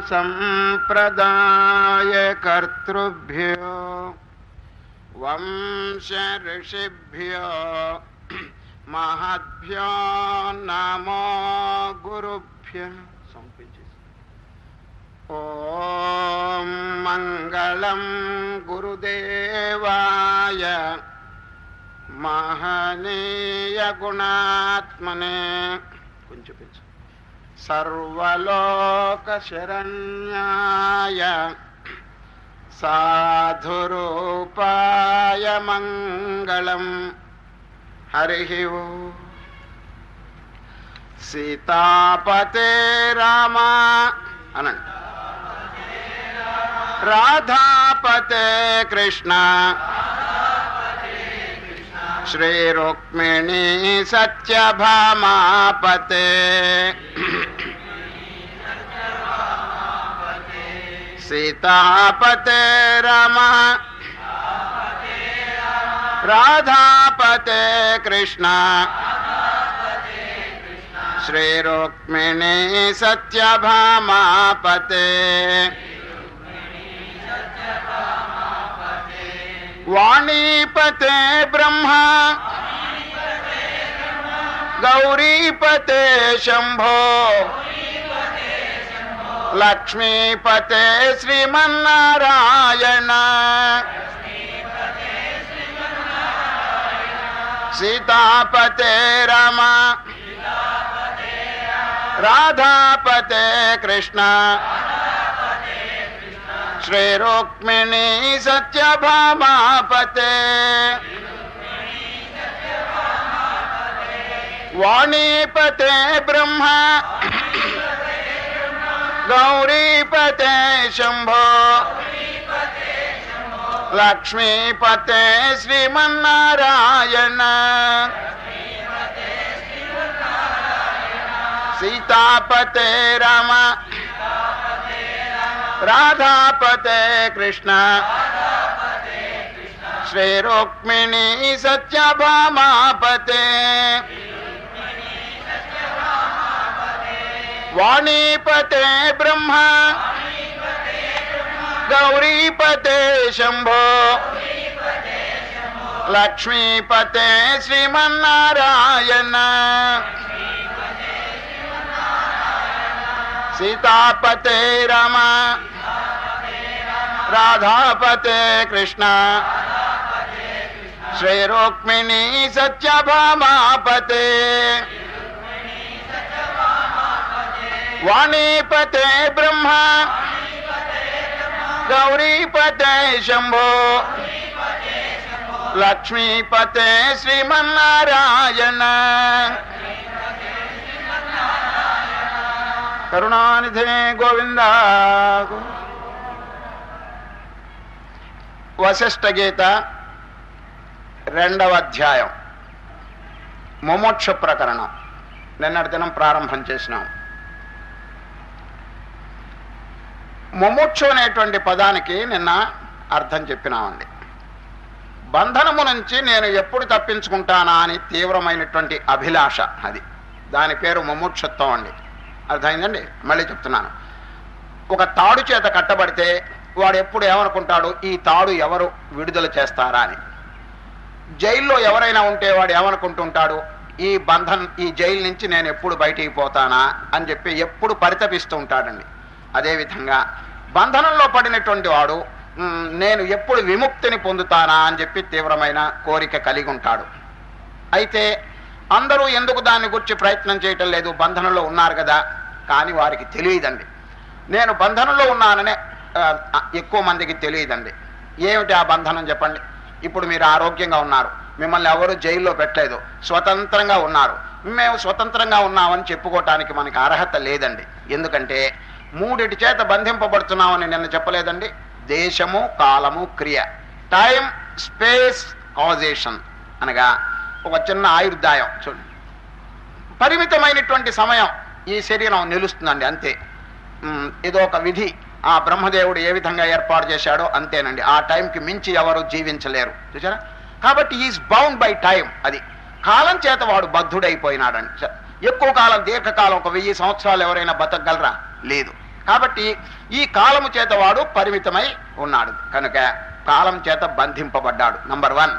संप्रदाय कर्तृभ्यो वंश ऋषिभ्यो महद्यो नमो गुरुभ्य। ॐ मङ्गलं गुरुदेवाय महनीयगुणात्मने। कुञ्च सर्वलोकशरण्याय साधुरूपाय मङ्गलम् हरिः सीतापते रामा। अनन्त। राधापते कृष्ण। श्रीरुक्मिणी भापते सीतापते रमा। राधापते कृष्णा। श्रीरुक्मिणी सत्यभामापते। वाणीपते ब्रह्मा। गौरीपते शंभो। लक्ष्मीपते श्रीमारायण सीतापते रामा। राधापते कृष्ण। श्रीरुक्मिणी सत्य पते वाणीपते ब्रह्म। गौरीपते शंभो। लक्ष्मीपते श्रीमारायण सीतापते राम। राधापते कृष्ण। श्री रुक्मिणी भापते वाणीपते ब्रह्म। गौरीपते शंभो। लक्ष्मीपते श्रीमारायण सीतापते रमा। राधापते कृष्ण। श्री रुक्मिणी भापते वाणीपते ब्रह्मा। गौरीपते शंभो। लक्ष्मीपते श्रीमन्नारायण। కరుణానిధినే గోవింద. వశిష్ఠ గీత రెండవ అధ్యాయం. ముమోక్ష ప్రకరణం. నిన్నటి దినం ప్రారంభం చేసినాం. ముముక్షు అనేటువంటి పదానికి నిన్న అర్థం చెప్పినామండి. బంధనము నుంచి నేను ఎప్పుడు తప్పించుకుంటానా అని తీవ్రమైనటువంటి అభిలాష అది. దాని పేరు ముముక్షత్వం అండి. అర్థమైందండి? మళ్ళీ చెప్తున్నాను. ఒక తాడు చేత కట్టబడితే వాడు ఎప్పుడు ఏమనుకుంటాడు? ఈ తాడు ఎవరు విడుదల చేస్తారా అని. జైల్లో ఎవరైనా ఉంటే వాడు ఏమనుకుంటుంటాడు? ఈ బంధన్ ఈ జైలు నుంచి నేను ఎప్పుడు బయటికి పోతానా అని చెప్పి ఎప్పుడు పరితపిస్తూ ఉంటాడండి. అదేవిధంగా బంధనంలో పడినటువంటి వాడు నేను ఎప్పుడు విముక్తిని పొందుతానా? అని చెప్పి తీవ్రమైన కోరిక కలిగి ఉంటాడు. అయితే అందరూ ఎందుకు దాన్ని గురించి ప్రయత్నం చేయటం లేదు? బంధనంలో ఉన్నారు కదా. కానీ వారికి తెలియదండి. నేను బంధనంలో ఉన్నాననే ఎక్కువ మందికి తెలియదండి. ఏమిటి ఆ బంధనం చెప్పండి? ఇప్పుడు మీరు ఆరోగ్యంగా ఉన్నారు. మిమ్మల్ని ఎవరు జైల్లో పెట్టలేదు. స్వతంత్రంగా ఉన్నారు. మేము స్వతంత్రంగా ఉన్నామని చెప్పుకోవటానికి మనకి అర్హత లేదండి. ఎందుకంటే మూడిటి చేత బంధింపబడుతున్నామని నిన్న చెప్పలేదండి. దేశము కాలము క్రియ. టైం స్పేస్ కాజేషన్ అనగా ఒక చిన్న ఆయుర్దాయం చూడండి. పరిమితమైనటువంటి సమయం ఈ శరీరం నిలుస్తుందండి అంతే. ఏదో ఒక విధి ఆ బ్రహ్మదేవుడు ఏ విధంగా ఏర్పాటు చేశాడో అంతేనండి. ఆ టైంకి మించి ఎవరు జీవించలేరు. చూసారా కాబట్టి ఈజ్ బౌండ్ బై టైం అది. కాలం చేత వాడు బద్ధుడైపోయినాడండి. ఎక్కువ కాలం దీర్ఘకాలం ఒక వెయ్యి సంవత్సరాలు ఎవరైనా బతకగలరా? లేదు. కాబట్టి ఈ కాలము చేత వాడు పరిమితమై ఉన్నాడు. కనుక కాలం చేత బంధింపబడ్డాడు. నంబర్ వన్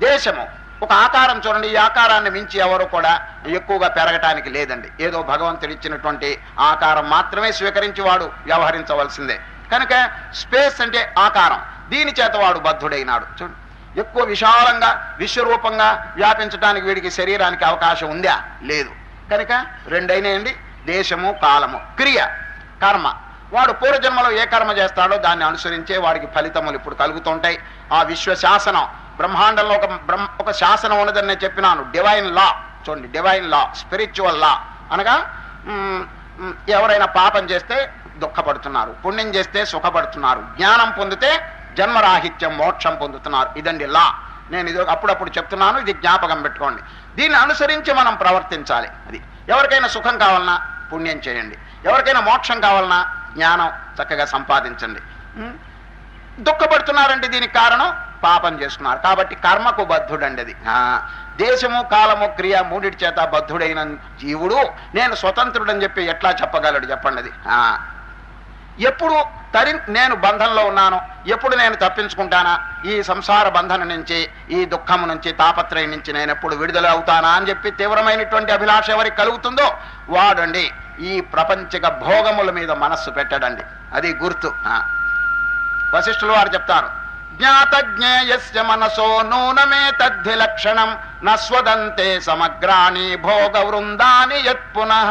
దేశము. ఒక ఆకారం చూడండి ఈ ఆకారాన్ని మించి ఎవరు కూడా ఎక్కువగా పెరగటానికి లేదండి. ఏదో భగవంతుడు ఇచ్చినటువంటి ఆకారం మాత్రమే స్వీకరించి వాడు వ్యవహరించవలసిందే. కనుక స్పేస్ అంటే ఆకారం. దీని చేత వాడు బద్ధుడైనాడు. చూడండి ఎక్కువ విశాలంగా విశ్వరూపంగా వ్యాపించడానికి వీడికి శరీరానికి అవకాశం ఉందా? లేదు. కనుక రెండైనాయండి దేశము కాలము క్రియ కర్మ. వాడు పూర్వజన్మలో ఏ కర్మ చేస్తాడో దాన్ని అనుసరించే వాడికి ఫలితములు ఇప్పుడు కలుగుతుంటాయి. ఆ విశ్వ శాసనం బ్రహ్మాండంలో ఒక బ్రహ్మ ఒక శాసనం ఉన్నదని నేను చెప్పినాను. డివైన్ లా చూడండి డివైన్ లా స్పిరిచువల్ లా అనగా ఎవరైనా పాపం చేస్తే దుఃఖపడుతున్నారు. పుణ్యం చేస్తే సుఖపడుతున్నారు. జ్ఞానం పొందితే జన్మరాహిత్యం మోక్షం పొందుతున్నారు. ఇదండి లా నేను ఇది అప్పుడప్పుడు చెప్తున్నాను ఇది జ్ఞాపకం పెట్టుకోండి. దీన్ని అనుసరించి మనం ప్రవర్తించాలి. అది ఎవరికైనా సుఖం కావాలన్నా పుణ్యం చేయండి. ఎవరికైనా మోక్షం కావాలన్నా జ్ఞానం చక్కగా సంపాదించండి. దుఃఖపడుతున్నారంటే దీనికి కారణం పాపం చేస్తున్నారు. కాబట్టి కర్మకు బద్ధుడండి అది. ఆ, దేశము కాలము క్రియ మూడిటి చేత బద్ధుడైన జీవుడు నేను స్వతంత్రుడని చెప్పి ఎట్లా చెప్పగలడు చెప్పండి అది. ఆ, ఎప్పుడు తరి నేను బంధంలో ఉన్నాను ఎప్పుడు నేను తప్పించుకుంటానా? ఈ సంసార బంధన నుంచి ఈ దుఃఖము నుంచి తాపత్రయం నుంచి నేను ఎప్పుడు విడుదల అవుతానా అని చెప్పి తీవ్రమైనటువంటి అభిలాష ఎవరికి కలుగుతుందో వాడండి. ఈ ప్రపంచక భోగముల మీద మనస్సు పెట్టడండి. అది గుర్తు. ఆ. వశిష్ఠులు వారు చెప్తారు. జ్ఞాత జ్ఞేయస్య మనసో నూనమే తద్ధి లక్షణం నస్వదంతే సమగ్రాణి భోగ వృందాని యత్ పునః.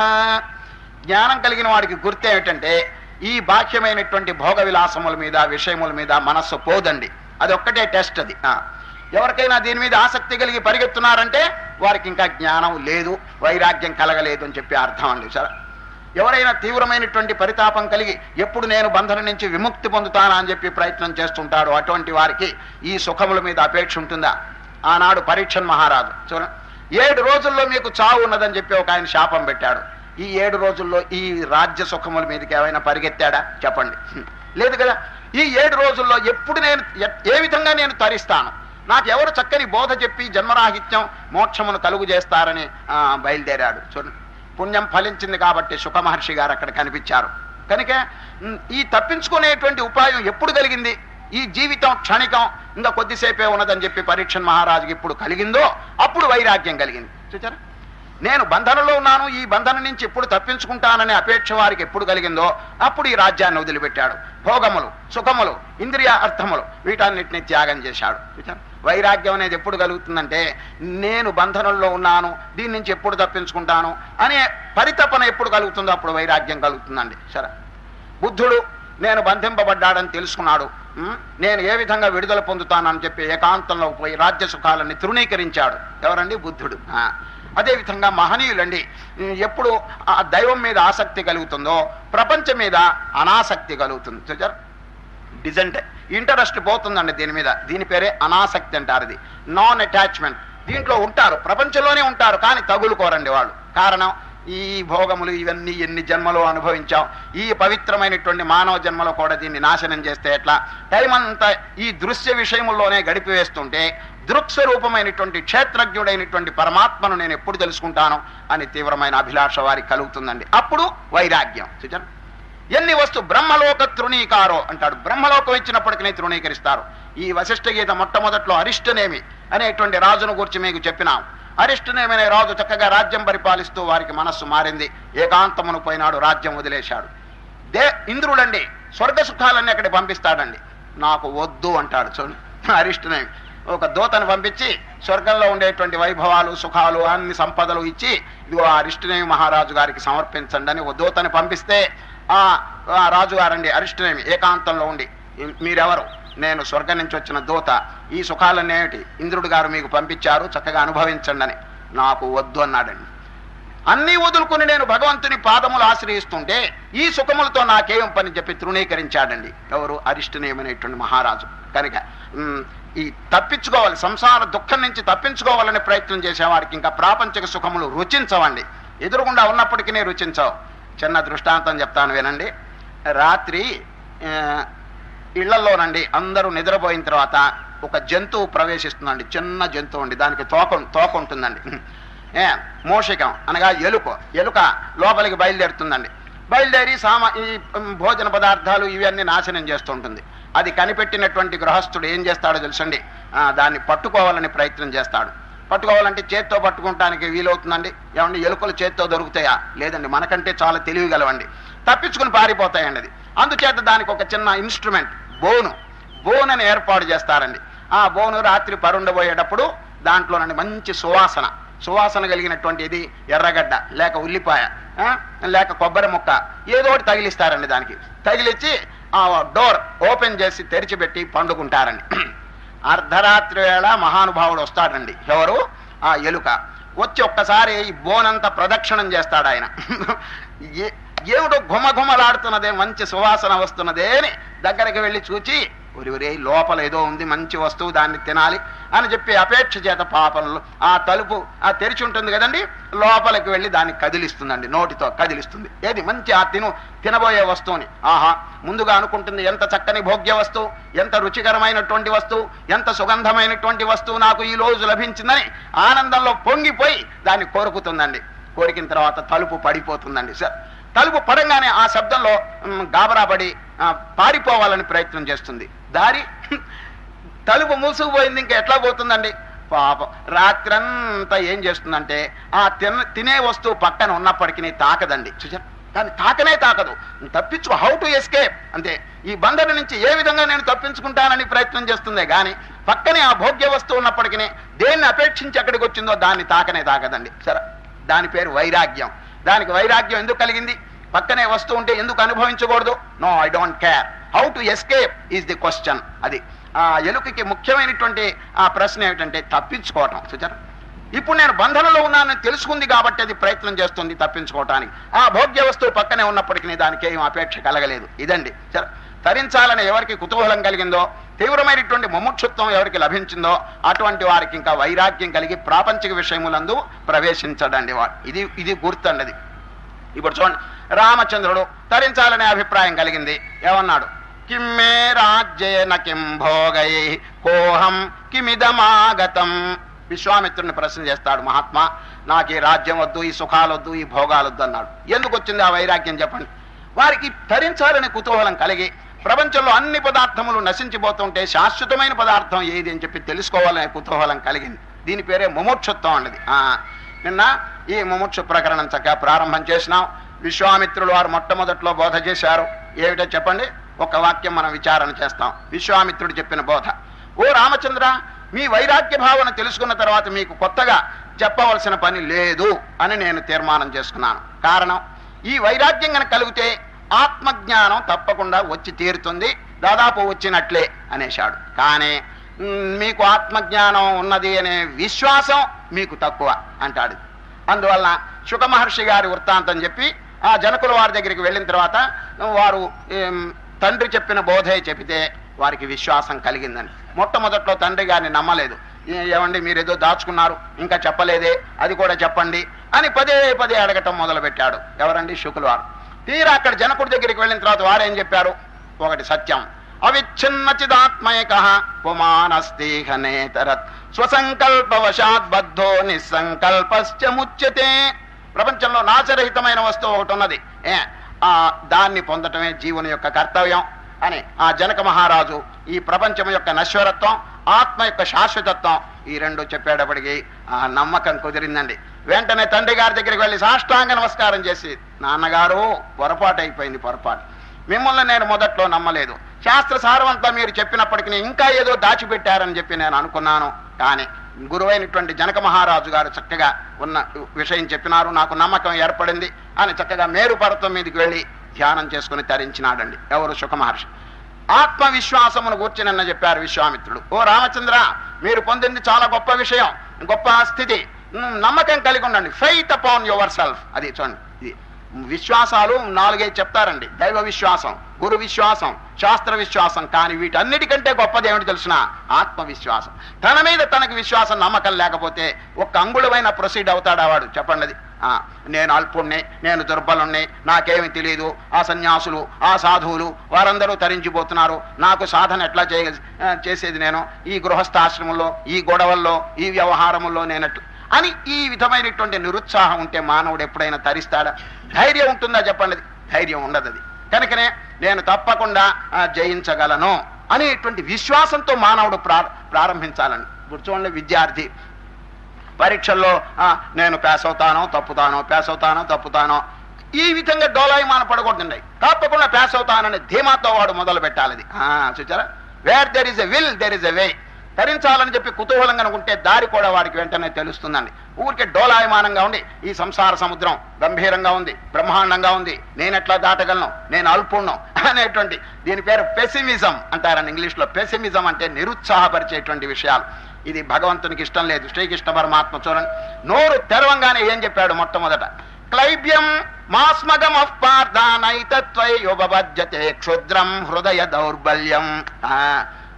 జ్ఞానం కలిగిన వాడికి గుర్తు ఏమిటంటే ఈ బాహ్యమైనటువంటి భోగ విలాసముల మీద విషయముల మీద మనస్సు పోదండి. అది ఒక్కటే టెస్ట్ అది. ఎవరికైనా దీని మీద ఆసక్తి కలిగి పరిగెత్తున్నారంటే వారికి ఇంకా జ్ఞానం లేదు వైరాగ్యం కలగలేదు అని చెప్పి అర్థం అండి. సరే. ఎవరైనా తీవ్రమైనటువంటి పరితాపం కలిగి ఎప్పుడు నేను బంధన నుంచి విముక్తి పొందుతానా అని చెప్పి ప్రయత్నం చేస్తుంటాడు అటువంటి వారికి ఈ సుఖముల మీద అపేక్ష ఉంటుందా? ఆనాడు పరీక్షన్ మహారాజు. చూడ ఏడు రోజుల్లో మీకు చావు ఉన్నదని చెప్పి ఒక ఆయన శాపం పెట్టాడు. ఈ ఏడు రోజుల్లో ఈ రాజ్య సుఖముల మీదకి ఏమైనా పరిగెత్తాడా? చెప్పండి. లేదు కదా? ఈ ఏడు రోజుల్లో ఎప్పుడు నేను ఏ విధంగా నేను తరిస్తాను? నాకు ఎవరు చక్కని బోధ చెప్పి జన్మరాహిత్యం మోక్షమును కలుగు చేస్తారని ఆ, బయలుదేరాడు. చూడండి. పుణ్యం ఫలించింది కాబట్టి సుఖ మహర్షి గారు అక్కడ కనిపించారు. కనుక ఈ తప్పించుకునేటువంటి ఉపాయం ఎప్పుడు కలిగింది? ఈ జీవితం క్షణికం ఇంకా కొద్దిసేపే ఉన్నదని చెప్పి పరీక్షన్ మహారాజుకి ఇప్పుడు కలిగిందో అప్పుడు వైరాగ్యం కలిగింది. చూచారా? నేను బంధనలో ఉన్నాను ఈ బంధనం నుంచి ఎప్పుడు తప్పించుకుంటాననే అపేక్ష వారికి ఎప్పుడు కలిగిందో అప్పుడు ఈ రాజ్యాన్ని వదిలిపెట్టాడు. భోగములు సుఖములు ఇంద్రియ అర్థములు వీటన్నిటిని త్యాగం చేశాడు. వైరాగ్యం అనేది ఎప్పుడు కలుగుతుందంటే నేను బంధనంలో ఉన్నాను దీని నుంచి ఎప్పుడు తప్పించుకుంటాను అనే పరితపన ఎప్పుడు కలుగుతుందో అప్పుడు వైరాగ్యం కలుగుతుందండి. సరే. బుద్ధుడు నేను బంధింపబడ్డాడని తెలుసుకున్నాడు. నేను ఏ విధంగా విడుదల పొందుతానని చెప్పి ఏకాంతంలో పోయి రాజ్య సుఖాలని తృణీకరించాడు. ఎవరండి? బుద్ధుడు. అదేవిధంగా మహనీయులండి ఎప్పుడు ఆ దైవం మీద ఆసక్తి కలుగుతుందో ప్రపంచం మీద అనాసక్తి కలుగుతుంది. చూచారు డిజెంట్ ఇంటరెస్ట్ పోతుందండి దీని మీద. దీని పేరే అనాసక్తి అంటారు ఇది. నాన్ అటాచ్మెంట్ దీంట్లో ఉంటారు ప్రపంచంలోనే ఉంటారు కానీ తగులుకోరండి వాళ్ళు. కారణం ఈ భోగములు ఇవన్నీ ఎన్ని జన్మలు అనుభవించాం. ఈ పవిత్రమైనటువంటి మానవ జన్మలో కూడా దీన్ని నాశనం చేస్తే ఎట్లా? టైం అంతా ఈ దృశ్య విషయముల్లోనే గడిపివేస్తుంటే దృక్స్వరూపమైనటువంటి క్షేత్రజ్ఞుడైనటువంటి పరమాత్మను నేను ఎప్పుడు తెలుసుకుంటాను అని తీవ్రమైన అభిలాష వారికి కలుగుతుందండి. అప్పుడు వైరాగ్యం. చూచారు ఎన్ని వస్తు బ్రహ్మలోక తృణీకారో అంటాడు. బ్రహ్మలోకం ఇచ్చినప్పటికీ తృణీకరిస్తారు. ఈ వశిష్ఠ గీత మొట్టమొదట్లో అరిష్టనేమి అనేటువంటి రాజును గురించి మీకు చెప్పినాం. అరిష్టనేమనే రాజు చక్కగా రాజ్యం పరిపాలిస్తూ వారికి మనస్సు మారింది. ఏకాంతమును పోయినాడు రాజ్యం వదిలేశాడు. దే ఇంద్రుడండి స్వర్గ సుఖాలన్నీ అక్కడికి పంపిస్తాడండి. నాకు వద్దు అంటాడు. చూడు అరిష్టనేమి. ఒక దూతను పంపించి స్వర్గంలో ఉండేటువంటి వైభవాలు సుఖాలు అన్ని సంపదలు ఇచ్చి ఇదిగో ఆ అరిష్టనేమి మహారాజు గారికి సమర్పించండి అని ఒక దూతని పంపిస్తే ఆ ఆ రాజుగారండి అరిష్టనేమి ఏకాంతంలో ఉండి మీరెవరు? నేను స్వర్గం నుంచి వచ్చిన దూత. ఈ సుఖాలన్నీ ఏమిటి? ఇంద్రుడు గారు మీకు పంపించారు చక్కగా అనుభవించండి అని నాకు వద్దు అన్నాడండి. అన్నీ వదులుకుని నేను భగవంతుని పాదములు ఆశ్రయిస్తుంటే ఈ సుఖములతో నాకేం పని? చెప్పి తృణీకరించాడండి ఎవరు? అరిష్టనేమనేటువంటి మహారాజు. కనుక ఈ తప్పించుకోవాలి సంసార దుఃఖం నుంచి తప్పించుకోవాలనే ప్రయత్నం చేసేవాడికి ఇంకా ప్రాపంచిక సుఖములు రుచించవండి. ఎదురుగుండా ఉన్నప్పటికీ రుచించవు. చిన్న దృష్టాంతం చెప్తాను వినండి. రాత్రి ఇళ్ళలోనండి అందరూ నిద్రపోయిన తర్వాత ఒక జంతువు ప్రవేశిస్తుందండి చిన్న జంతువు అండి దానికి తోక తోక ఉంటుందండి. ఏ మోషికం అనగా ఎలుక ఎలుక లోపలికి బయలుదేరుతుందండి. బయలుదేరి సామా ఈ భోజన పదార్థాలు ఇవన్నీ నాశనం చేస్తుంటుంది అది కనిపెట్టినటువంటి గృహస్థుడు ఏం చేస్తాడో తెలుసండి? దాన్ని పట్టుకోవాలని ప్రయత్నం చేస్తాడు. పట్టుకోవాలంటే చేత్తో పట్టుకోవటానికి వీలవుతుందండి? ఏమండి ఎలుకలు చేత్తో దొరుకుతాయా? లేదండి మనకంటే చాలా తెలివి గలవండి తప్పించుకుని పారిపోతాయండి అది. అందుచేత దానికి ఒక చిన్న ఇన్స్ట్రుమెంట్ బోను. బోనని ఏర్పాటు చేస్తారండి. ఆ బోను రాత్రి పరుండబోయేటప్పుడు దాంట్లోనండి మంచి సువాసన. సువాసన కలిగినటువంటి ఇది ఎర్రగడ్డ లేక ఉల్లిపాయ లేక కొబ్బరి ముక్క ఏదో ఒకటి తగిలిస్తారండి దానికి. తగిలిచ్చి ఆ డోర్ ఓపెన్ చేసి తెరిచిపెట్టి పండుకుంటారండి. అర్ధరాత్రి వేళ మహానుభావుడు వస్తాడండి. ఎవరు? ఆ ఎలుక. వచ్చి ఒక్కసారి ఈ బోనంతా ప్రదక్షిణం చేస్తాడు ఆయన. ఏ- ఏమిటో ఘుమఘుమలాడుతున్నదే మంచి సువాసన వస్తున్నదే అని దగ్గరికి వెళ్ళి చూచి ఒరివరే లోపల ఏదో ఉంది మంచి వస్తువు దాన్ని తినాలి అని చెప్పి అపేక్ష చేత పాపంలో ఆ తలుపు ఆ తెరిచి ఉంటుంది కదండి లోపలికి వెళ్ళి దాన్ని కదిలిస్తుందండి నోటితో కదిలిస్తుంది. ఏది మంచి ఆ తిను తినబోయే వస్తువుని. ఆహా ముందుగా అనుకుంటుంది ఎంత చక్కని భోగ్య వస్తువు ఎంత రుచికరమైనటువంటి వస్తువు ఎంత సుగంధమైనటువంటి వస్తువు నాకు ఈ రోజు లభించిందని ఆనందంలో పొంగిపోయి దాన్ని కోరుకుతుందండి. కోరికిన తర్వాత తలుపు పడిపోతుందండి సార్. తలుపు పడంగానే ఆ శబ్దంలో గాబరాబడి పారిపోవాలని ప్రయత్నం చేస్తుంది. దారి తలుపు మూసుకుపోయింది ఇంకా ఎట్లా పోతుందండి? పాపం. రాత్రంతా ఏం చేస్తుందంటే ఆ తిన తినే వస్తువు పక్కన ఉన్నప్పటికీ తాకదండి. చూసారు దాన్ని తాకనే తాకదు. తప్పించు హౌ టు ఎస్కేప్ అంతే. ఈ బంధన నుంచి ఏ విధంగా నేను తప్పించుకుంటానని ప్రయత్నం చేస్తుందే కానీ పక్కనే ఆ భోగ్య వస్తువు ఉన్నప్పటికీ దేన్ని అపేక్షించి అక్కడికి వచ్చిందో దాన్ని తాకనే తాకదండి. సరే దాని పేరు వైరాగ్యం. దానికి వైరాగ్యం ఎందుకు కలిగింది? పక్కనే వస్తువు ఉంటే ఎందుకు అనుభవించకూడదు? No I don't care how to escape is the question అది. ఆ ఎలుకకి ముఖ్యమైనటువంటి ఆ ప్రశ్న ఏమిటంటే తప్పించుకోవటం. చూచారు ఇప్పుడు నేను బంధనంలో ఉన్నానని తెలుసుకుంది కాబట్టి అది ప్రయత్నం చేస్తుంది తప్పించుకోవటానికి. ఆ భోగ్య వస్తువు పక్కనే ఉన్నప్పటికీ దానికి ఏం అపేక్ష కలగలేదు. ఇదండి. తరించాలని ఎవరికి కుతూహలం కలిగిందో తీవ్రమైనటువంటి ముముక్షుత్వం ఎవరికి లభించిందో అటువంటి వారికి ఇంకా వైరాగ్యం కలిగి ప్రాపంచిక విషయములందు ప్రవేశించడండి వాడు ఇది ఇది గుర్తండది. ఇప్పుడు చూడండి రామచంద్రుడు తరించాలనే అభిప్రాయం కలిగింది. ఏమన్నాడు? కిమ్మే రాజ్యేన కిం భోగై కోహం కిమిదమాగతం విశ్వామిత్రుని ప్రశ్న చేస్తాడు మహాత్మా నాకు ఈ రాజ్యం వద్దు ఈ సుఖాలు వద్దు ఈ భోగాలు వద్దు అన్నాడు. ఎందుకు వచ్చింది ఆ వైరాగ్యం చెప్పండి. వారికి తరించాలనే కుతూహలం కలిగి ప్రపంచంలో అన్ని పదార్థములు నశించిపోతుంటే శాశ్వతమైన పదార్థం ఏది అని చెప్పి తెలుసుకోవాలనే కుతూహలం కలిగింది. దీని పేరే ముముక్షుత్వం అన్నది. నిన్న ఈ ముముక్షు ప్రకరణం చక్కగా ప్రారంభం చేసినాం. విశ్వామిత్రులు వారు మొట్టమొదట్లో బోధ చేశారు. ఏమిటో చెప్పండి? ఒక వాక్యం మనం విచారణ చేస్తాం. విశ్వామిత్రుడు చెప్పిన బోధ. ఓ రామచంద్ర మీ వైరాగ్య భావన తెలుసుకున్న తర్వాత మీకు కొత్తగా చెప్పవలసిన పని లేదు అని నేను తీర్మానం చేసుకున్నాను. కారణం ఈ వైరాగ్యం కనుక కలిగితే ఆత్మజ్ఞానం తప్పకుండా వచ్చి తీరుతుంది దాదాపు వచ్చినట్లే అనేశాడు. కానీ మీకు ఆత్మజ్ఞానం ఉన్నది అనే విశ్వాసం మీకు తక్కువ అంటాడు. అందువల్ల శుక మహర్షి గారి వృత్తాంతం చెప్పి ఆ జనకుల వారి దగ్గరికి వెళ్ళిన తర్వాత వారు తండ్రి చెప్పిన బోధే చెబితే వారికి విశ్వాసం కలిగిందని. మొట్టమొదట్లో తండ్రి గారిని నమ్మలేదు. ఏమండి మీరు ఏదో దాచుకున్నారు ఇంకా చెప్పలేదే అది కూడా చెప్పండి అని పదే పదే అడగటం మొదలుపెట్టాడు. ఎవరండి? శుకులవారు తీరా అక్కడ జనకుడి దగ్గరికి వెళ్ళిన తర్వాత వారేం చెప్పారు? ఒకటి సత్యం. అవిచ్ఛిన్న చిదాత్మయక పుమానస్తీహనేతరత్ స్వసంకల్పవశాత్ బద్ధో నిస్సంకల్పశ్చ ముచ్యతే. ప్రపంచంలో నాశరహితమైన వస్తువు ఒకటి ఉన్నది. ఏ ఆ దాన్ని పొందటమే జీవుని యొక్క కర్తవ్యం అని ఆ జనక మహారాజు ఈ ప్రపంచం యొక్క నశ్వరత్వం ఆత్మ యొక్క శాశ్వతత్వం ఈ రెండు చెప్పేటప్పటికి ఆ నమ్మకం కుదిరిందండి. వెంటనే తండ్రి గారి దగ్గరికి వెళ్ళి సాష్టాంగ నమస్కారం చేసి నాన్నగారు పొరపాటు అయిపోయింది పొరపాటు. మిమ్మల్ని నేను మొదట్లో నమ్మలేదు. శాస్త్ర సారవంతా మీరు చెప్పినప్పటికీ ఇంకా ఏదో దాచిపెట్టారని చెప్పి నేను అనుకున్నాను. కానీ గురువైనటువంటి జనక మహారాజు గారు చక్కగా ఉన్న విషయం చెప్పినారు. నాకు నమ్మకం ఏర్పడింది అని చక్కగా మేరు పర్వతం మీదకి వెళ్ళి ధ్యానం చేసుకుని తరించినాడండి. ఎవరు సుఖ మహర్షి? ఆత్మవిశ్వాసమును గూర్చినన్న చెప్పారు విశ్వామిత్రుడు. ఓ రామచంద్ర మీరు పొందింది చాలా గొప్ప విషయం గొప్ప స్థితి. నమ్మకం కలిగి ఉండండి. ఫైట్ అపాన్ యువర్ సెల్ఫ్ అది చూడండి. ఇది విశ్వాసాలు నాలుగైదు చెప్తారండి. దైవ విశ్వాసం గురు విశ్వాసం శాస్త్ర విశ్వాసం కానీ వీటన్నిటికంటే గొప్పది ఏమిటి తెలిసిన? ఆత్మవిశ్వాసం. తన మీద తనకు విశ్వాసం నమ్మకం లేకపోతే ఒక్క అంగుళమైన ప్రొసీడ్ అవుతాడా వాడు? చెప్పండి నేను అల్పుణ్ణి నేను దుర్బలుణ్ణి నాకేమి తెలియదు ఆ సన్యాసులు ఆ సాధువులు వారందరూ తరించిపోతున్నారు. నాకు సాధన ఎట్లా చేసేది నేను? ఈ గృహస్థాశ్రమంలో ఈ గొడవల్లో ఈ వ్యవహారముల్లో నేను అని ఈ విధమైనటువంటి నిరుత్సాహం ఉంటే మానవుడు ఎప్పుడైనా తరిస్తాడా? ధైర్యం ఉంటుందా చెప్పండి? ధైర్యం ఉండదు అది. కనుకనే నేను తప్పకుండా జయించగలను అనేటువంటి విశ్వాసంతో మానవుడు ప్రారంభించాలని. కూర్చోండి విద్యార్థి. పరీక్షల్లో ఆ, నేను పాస్ అవుతానో తప్పుతానో పాస్ అవుతానో తప్పుతానో ఈ విధంగా డోలాయమాన పడకూడదండి. తప్పకుండా పాస్ అవుతానని ధీమాతో వాడు మొదలు పెట్టాలి అది చూచారా? Where there is a will there is a way తరించాలని చెప్పి కుతూహలంగా అనుకుంటే దారి కూడా వాడికి వెంటనే తెలుస్తుందండి. ఊరికే డోలాయమానంగా ఉండి ఈ సంసార సముద్రం గంభీరంగా ఉంది బ్రహ్మాండంగా ఉంది నేనెట్లా దాటగలను నేను అల్పుణ్ణం అనేటువంటి దీని పేరు పెసిమిజం అంటారండి ఇంగ్లీష్లో. పెసిమిజం అంటే నిరుత్సాహపరిచేటువంటి విషయాలు. ఇది భగవంతునికి ఇష్టం లేదు. శ్రీకృష్ణ పరమాత్మ చూడండి. నోరు తెరవంగానే ఏం చెప్పాడు మొట్టమొదట? క్లైబ్యం మాస్మగం పార్థానైతత్వయుపబధ్యతే క్షుద్రం హృదయ దౌర్బల్యం.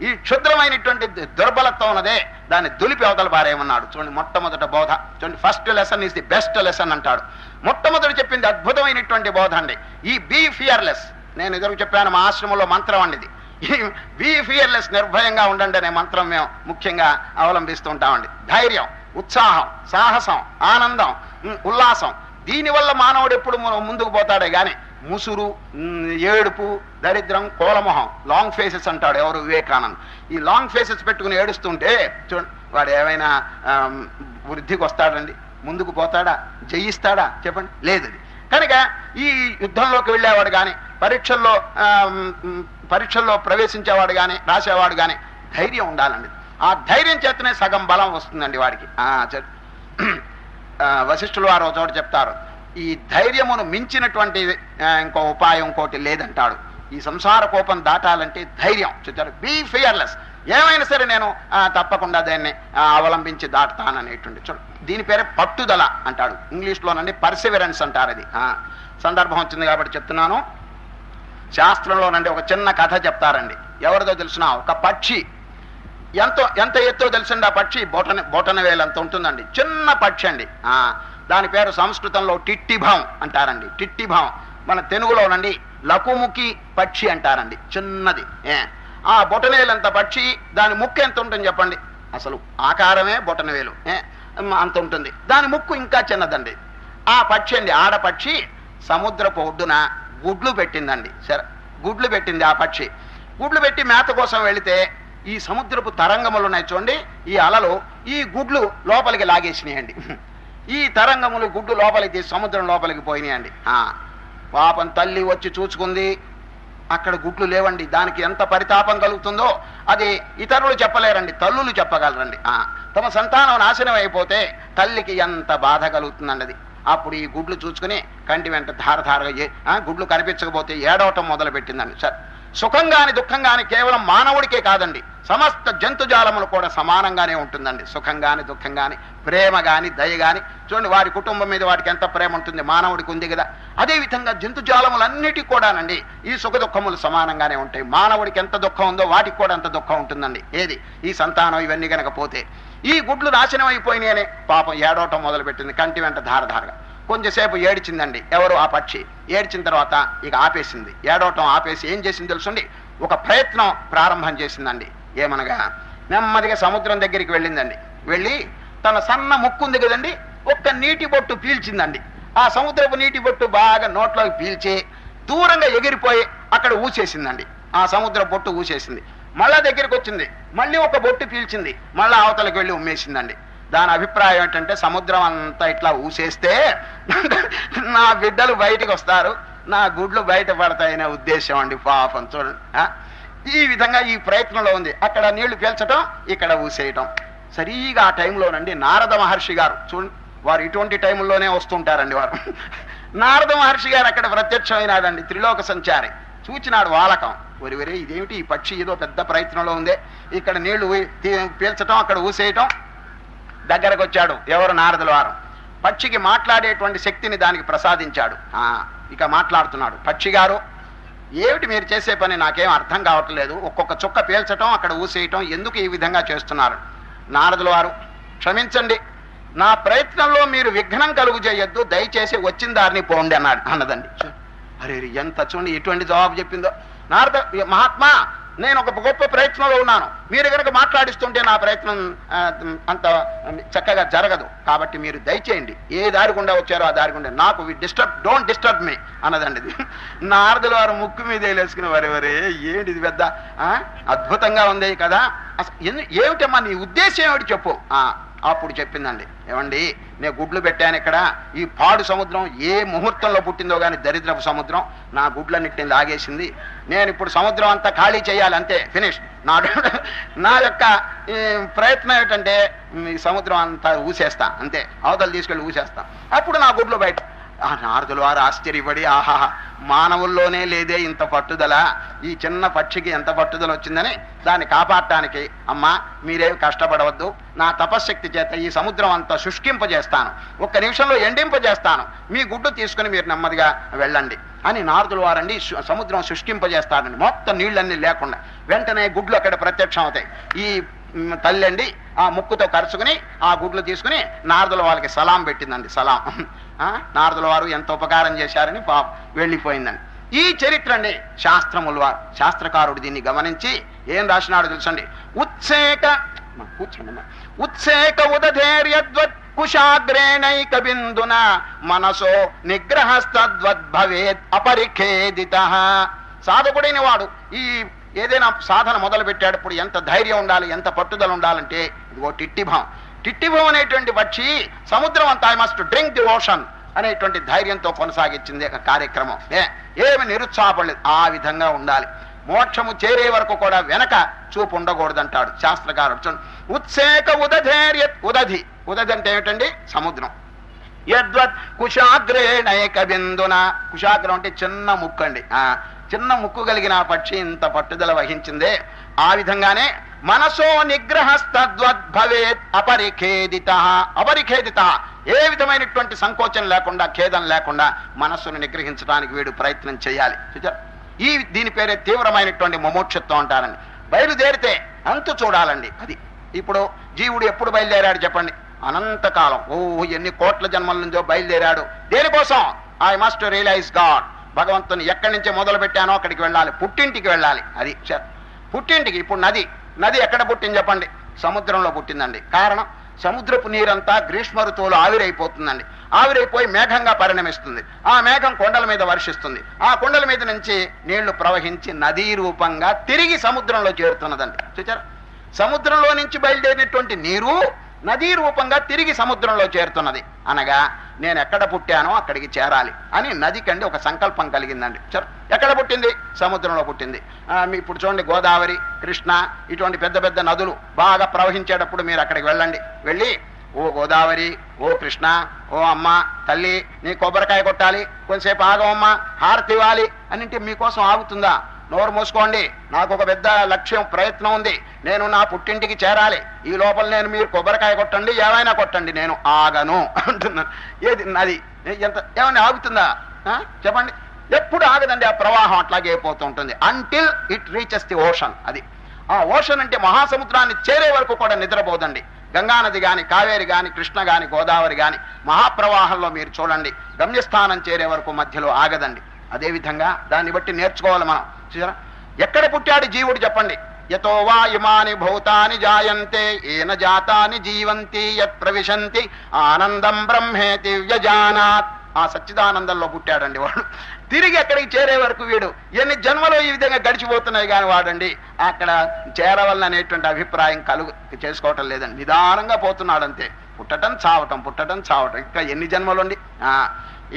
ఈ క్షుద్రమైనటువంటి దుర్బలత్వం ఉన్నదే దాన్ని దులిపి అవతల పారేయమన్నాడు చూడండి మొట్టమొదట బోధ. చూడండి first lesson is the best lesson అంటాడు. మొట్టమొదటి చెప్పింది అద్భుతమైనటువంటి బోధ అండి. ఈ బీ ఫియర్లెస్ నేను ఎదురు చెప్పాను మా ఆశ్రమంలో మంత్రం అండి ఇది బీ ఫియర్లెస్ నిర్భయంగా ఉండండి అనే మంత్రం మేము ముఖ్యంగా అవలంబిస్తూ ఉంటామండి. ధైర్యం ఉత్సాహం సాహసం ఆనందం ఉల్లాసం. దీనివల్ల మానవుడు ఎప్పుడు ముందుకు పోతాడే కానీ ముసురు ఏడుపు దరిద్రం కోలమొహం లాంగ్ ఫేసెస్ అంటాడు ఎవరు వివేకానంద్. ఈ లాంగ్ ఫేసెస్ పెట్టుకుని ఏడుస్తుంటే చూడండి వాడు ఏమైనా వృద్ధికి వస్తాడండి ముందుకు పోతాడా జయిస్తాడా చెప్పండి. లేదు కనుక ఈ యుద్ధంలోకి వెళ్ళేవాడు కానీ పరీక్షల్లో పరీక్షల్లో ప్రవేశించేవాడు కానీ రాసేవాడు కానీ ధైర్యం ఉండాలండి. ఆ ధైర్యం చేతనే సగం బలం వస్తుందండి వాడికి. వశిష్ఠులు వారు ఒక చోట చెప్తారు. ఈ ధైర్యమును మించినటువంటి ఇంకో ఉపాయం ఇంకోటి లేదంటాడు. ఈ సంసార కోపం దాటాలంటే ధైర్యం. చూచారు బీ ఫియర్లెస్ ఏమైనా సరే నేను తప్పకుండా దాన్ని అవలంబించి దాటుతాననేటువంటి చూడు దీని పేరే పట్టుదల అంటాడు. ఇంగ్లీష్లోనండి పర్సివరెన్స్ అంటారు అది. ఆ, సందర్భం వచ్చింది కాబట్టి చెప్తున్నాను. శాస్త్రంలోనండి ఒక చిన్న కథ చెప్తారండి. ఎవరిదో తెలిసిన ఒక పక్షి. ఎంతో ఎంత ఎత్తో తెలిసింది ఆ పక్షి? బొటన బొటన వేలంత ఉంటుందండి. చిన్న పక్షి అండి. దాని పేరు సంస్కృతంలో టిట్టిభం అంటారండి. టిట్టిభం. మన తెలుగులోనండి లకుముఖి పక్షి అంటారండి. చిన్నది. ఏ. ఆ బొటనవేలంత పక్షి దాని ముక్కు ఎంత ఉంటుంది చెప్పండి? అసలు ఆకారమే బొటనవేలు. ఏ. అంత ఉంటుంది. దాని ముక్కు ఇంకా చిన్నదండి. ఆ పక్షి అండి ఆడపక్షి సముద్రపు ఒడ్డున గుడ్లు పెట్టిందండి. సరే గుడ్లు పెట్టింది ఆ పక్షి. గుడ్లు పెట్టి మేత కోసం వెళితే ఈ సముద్రపు తరంగములు ఉన్నాయి చూడండి. ఈ అలలు ఈ గుడ్లు లోపలికి లాగేసినాయండి. ఈ తరంగములు గుడ్డు లోపలికి సముద్రం లోపలికి పోయినాయండి. పాపం తల్లి వచ్చి చూసుకుంది. అక్కడ గుడ్లు లేవండి. దానికి ఎంత పరితాపం కలుగుతుందో అది ఇతరులు చెప్పలేరండి తల్లులు చెప్పగలరండి. తమ సంతానం నాశనం అయిపోతే తల్లికి ఎంత బాధ కలుగుతుందండి అది. అప్పుడు ఈ గుడ్లు చూసుకుని కంటి వెంట ధారధారగా ఆ, గుడ్లు కనిపించకపోతే ఏడవటం మొదలు పెట్టిందండి సార్. సుఖం గాని దుఃఖం గాని కేవలం మానవుడికే కాదండి. సమస్త జంతుజాలములు కూడా సమానంగానే ఉంటుందండి. సుఖం గాని దుఃఖం గాని ప్రేమ గాని దయ గాని చూడండి వారి కుటుంబం మీద వాడికి ఎంత ప్రేమ ఉంటుంది. మానవుడికి ఉంది కదా. అదే విధంగా జంతుజాలములన్నిటికీ కూడానండి ఈ సుఖ దుఃఖములు సమానంగానే ఉంటాయి. మానవుడికి ఎంత దుఃఖం ఉందో వాటికి కూడా అంత దుఃఖం ఉంటుందండి. ఏది? ఈ సంతానం ఇవన్నీ గనక పోతే. ఈ గుడ్లు నాశనం అయిపోయినాయనే పాపం ఏడవటం మొదలుపెట్టింది. కంటి వెంట ధారధారగా. కొంచెంసేపు ఏడిచిందండి. ఎవరు ఆ పక్షి. ఏడ్చిన తర్వాత ఇక ఆపేసింది. ఏడవటం ఆపేసి ఏం చేసింది తెలుసండి? ఒక ప్రయత్నం ప్రారంభం చేసిందండి. ఏమనగా నెమ్మదిగా సముద్రం దగ్గరికి వెళ్ళిందండి. వెళ్ళి తన సన్న ముక్కు ఉంది కదండి ఒక్క నీటి బొట్టు పీల్చిందండి. ఆ సముద్రపు నీటి బొట్టు బాగా నోట్లోకి పీల్చి దూరంగా ఎగిరిపోయి అక్కడ ఊసేసిందండి. ఆ సముద్ర బొట్టు ఊసేసింది. మళ్ళా దగ్గరికి వచ్చింది. మళ్ళీ ఒక బొట్టు పీల్చింది. మళ్ళా అవతలకి వెళ్ళి ఉమ్మేసిందండి. దాని అభిప్రాయం ఏంటంటే సముద్రం అంతా ఇట్లా ఊసేస్తే నా బిడ్డలు బయటకు వస్తారు నా గుడ్లు బయట పడతాయనే ఉద్దేశం అండి పాపం చూడండి ఈ విధంగా ఈ ప్రయత్నంలో ఉంది. అక్కడ నీళ్ళు పీల్చటం ఇక్కడ ఊసేయటం. సరిగా ఆ టైంలోనండి నారద మహర్షి గారు చూడండి వారు ఇటువంటి టైంలోనే వస్తుంటారండి వారు. నారద మహర్షి గారు అక్కడ ప్రత్యక్షమైనాడండి త్రిలోక సంచారి. చూచినాడు వాలకం. ఒరివరే ఇదేమిటి ఈ పక్షి? ఏదో పెద్ద ప్రయత్నంలో ఉంది. ఇక్కడ నీళ్ళు పీల్చటం అక్కడ ఊసేయటం. దగ్గరకు వచ్చాడు ఎవరు? నారదుల వారు. పక్షికి మాట్లాడేటువంటి శక్తిని దానికి ప్రసాదించాడు. ఆ, ఇక మాట్లాడుతున్నాడు. పక్షి గారు ఏమిటి మీరు చేసే పని? నాకేం అర్థం కావట్లేదు. ఒక్కొక్క చుక్క పీల్చటం అక్కడ ఊసేయటం ఎందుకు ఈ విధంగా చేస్తున్నారు? నారదుల వారు క్షమించండి. నా ప్రయత్నంలో మీరు విఘ్నం కలుగు చేయొద్దు. దయచేసి వచ్చిన దారిని పోండి అన్నాడు అన్నదండి. అరే ఎంత చూడండి ఎటువంటి జవాబు చెప్పిందో. నారద మహాత్మా నేను ఒక గొప్ప ప్రయత్నంలో ఉన్నాను. మీరు కనుక మాట్లాడిస్తుంటే నా ప్రయత్నం అంత చక్కగా జరగదు. కాబట్టి మీరు దయచేయండి. ఏ దారి గుండా వచ్చారో ఆ దారి గుండా. నాకు డిస్టర్బ్ డోంట్ డిస్టర్బ్ మీ అన్నదండి ఇది. నారదుల వారు ముక్కు మీద వేలేసుకుని వరే వరే ఏంటి ఇది పెద్ద ఆ, అద్భుతంగా ఉంది కదా. అసలు ఎందు- ఏమిటమ్మా నీ ఉద్దేశం ఏమిటి చెప్పు. అప్పుడు చెప్పిందండి. ఏమండి నేను గుడ్లు పెట్టాను ఇక్కడ. ఈ పాడు సముద్రం ఏ ముహూర్తంలో పుట్టిందో కానీ దరిద్రపు సముద్రం నా గుడ్లన్నిటిని లాగేసింది. నేను ఇప్పుడు సముద్రం అంతా ఖాళీ చేయాలి అంతే ఫినిష్. నా నా యొక్క ప్రయత్నం ఏంటంటే ఈ సముద్రం అంతా ఊసేస్తా అంతే అవతలు తీసుకెళ్ళి ఊసేస్తా. అప్పుడు నా గుడ్లు బయట ఆ నారదులు వారు ఆశ్చర్యపడి ఆహా మానవుల్లోనే లేదే ఇంత పట్టుదల. ఈ చిన్న పక్షికి ఎంత పట్టుదల వచ్చిందని దాన్ని కాపాడటానికి అమ్మా మీరేం కష్టపడవద్దు. నా తపశ్శక్తి చేత ఈ సముద్రం అంతా శుష్కింపజేస్తాను. ఒక్క నిమిషంలో ఎండింపజేస్తాను. మీ గుడ్డు తీసుకుని మీరు నెమ్మదిగా వెళ్ళండి అని నారదులు వారండి సముద్రం శుష్కింపజేస్తారండి మొత్తం నీళ్ళన్నీ లేకుండా వెంటనే గుడ్లు అక్కడ ప్రత్యక్షం అవుతాయి ఈ తల్లండి తల్లి అండి ఆ ముక్కుతో కరుచుకుని ఆ గుడ్లు తీసుకుని నారదుల వాళ్ళకి సలాం పెట్టిందండి సలాం. నారదుల వారు ఎంత ఉపకారం చేశారని పాప వెళ్ళిపోయిందండి. ఈ చరిత్ర అండి శాస్త్రముల వారు శాస్త్రకారుడు దీన్ని గమనించి ఏం రాసినాడు తెలుసండి? ఉత్సేక కూర్చోండి ఉత్సేక ఉదధైర్యద్వత్ కుశాగ్రేణైక బిందున మనసో నిగ్రహస్తద్వద్భవేత్ అపరిఖేదిత. సాధకుడైన వాడు ఈ ఏదైనా సాధన మొదలు పెట్టేటప్పుడు ఎంత ధైర్యం ఉండాలి ఎంత పట్టుదల ఉండాలంటే ఇదిగో టిట్టిభావం. టిట్టిభం అనేటువంటి పక్షి సముద్రం అంతా I must drink the ocean అనేటువంటి ధైర్యంతో కొనసాగించింది ఒక కార్యక్రమం. ఏమి నిరుత్సాహపడలేదు. ఆ విధంగా ఉండాలి. మోక్షము చేరే వరకు కూడా వెనక చూపు ఉండకూడదంటాడు శాస్త్రకారుడు చూడండి. ఉత్సేక ఉదధేర్య ఉదధి. ఉదధి అంటే ఏమిటండి? సముద్రం. యద్వత్ కుశాగ్రేణైక బిందున కుశాగ్రం అంటే చిన్న ముక్కు అండి. ఆ చిన్న ముక్కు కలిగిన పక్షి ఇంత పట్టుదల వహించిందే. ఆ విధంగానే మనసో నిగ్రహస్తద్వద్భవేత్ అపరిఖేదిత. అపరిఖేదిత. ఏ విధమైనటువంటి సంకోచం లేకుండా ఖేదం లేకుండా మనస్సును నిగ్రహించడానికి వీడు ప్రయత్నం చేయాలి. ఈ దీని పేరే తీవ్రమైనటువంటి ముమోక్షత్వం అంటారండి. బయలుదేరితే అంతు చూడాలండి అది. ఇప్పుడు జీవుడు ఎప్పుడు బయలుదేరాడు చెప్పండి? అనంతకాలం. ఓ ఎన్ని కోట్ల జన్మల నుంచో బయలుదేరాడు. దేనికోసం? ఐ మస్ట్ రియలైజ్ గాడ్ భగవంతుని ఎక్కడి నుంచి మొదలు పెట్టానో అక్కడికి వెళ్ళాలి. పుట్టింటికి వెళ్ళాలి. అది పుట్టింటికి ఇప్పుడు నది. నది ఎక్కడ పుట్టింది చెప్పండి? సముద్రంలో పుట్టిందండి. కారణం సముద్రపు నీరంతా గ్రీష్మ ఋతువులో ఆవిరైపోతుందండి. ఆవిరైపోయి మేఘంగా పరిణమిస్తుంది. ఆ మేఘం కొండల మీద వర్షిస్తుంది. ఆ కొండల మీద నుంచి నీళ్ళు ప్రవహించి నదీ రూపంగా తిరిగి సముద్రంలో చేరుతున్నదండి. చూచారా? సముద్రంలో నుంచి బయలుదేరినటువంటి నీరు నదీ రూపంగా తిరిగి సముద్రంలో చేరుతున్నది. అనగా నేను ఎక్కడ పుట్టానో అక్కడికి చేరాలి అని నదికండి ఒక సంకల్పం కలిగిందండి. ఎక్కడ పుట్టింది? సముద్రంలో పుట్టింది. మీ ఇప్పుడు చూడండి గోదావరి కృష్ణ ఇటువంటి పెద్ద పెద్ద నదులు బాగా ప్రవహించేటప్పుడు మీరు అక్కడికి వెళ్ళండి. వెళ్ళి ఓ గోదావరి ఓ కృష్ణ ఓ అమ్మ తల్లి నీ కొబ్బరికాయ కొట్టాలి కొంతసేపు ఆగమమ్మ హారతి ఇవ్వాలి అనింటే మీకోసం ఆగుతుందా? నోరు మూసుకోండి. నాకు ఒక పెద్ద లక్ష్యం ప్రయత్నం ఉంది. నేను నా పుట్టింటికి చేరాలి. ఈ లోపల నేను మీరు కొబ్బరికాయ కొట్టండి ఏమైనా కొట్టండి నేను ఆగను అంటున్నాను. ఏది నది ఎంత ఏమైనా ఆగుతుందా? చెప్పండి. ఎప్పుడు ఆగదండి ఆ ప్రవాహం అట్లాగే అయిపోతూ ఉంటుంది. Until it reaches the ocean అది. ఆ ఓషన్ అంటే మహాసముద్రాన్ని చేరే వరకు కూడా నిద్రపోదండి. గంగానది గాని కావేరి గాని కృష్ణ గాని గోదావరి గాని మహాప్రవాహంలో మీరు చూడండి. గమ్యస్థానం చేరే వరకు మధ్యలో ఆగదండి. అదేవిధంగా దాన్ని బట్టి నేర్చుకోవాలి మనం. చూసారా ఎక్కడ పుట్టాడు జీవుడు చెప్పండి. యతో వా ఇమాని భూతాని జాయంతే ఏన జాతాని జీవంతి యత్ ప్రవిశంతి ఆనందం బ్రహ్మేతి వ్యజానాత్. ఆ సచ్చిదానందంలో పుట్టాడండి వాడు. తిరిగి అక్కడికి చేరే వరకు వీడు ఎన్ని జన్మలు ఈ విధంగా గడిచిపోతున్నాయి కానీ వాడండి. అక్కడ చేరవలననేటువంటి అభిప్రాయం కలుగు చేసుకోవటం లేదండి. నిదానంగా పోతున్నాడు అంతే పుట్టటం చావటం పుట్టటం చావటం. ఇంకా ఎన్ని జన్మలుండి?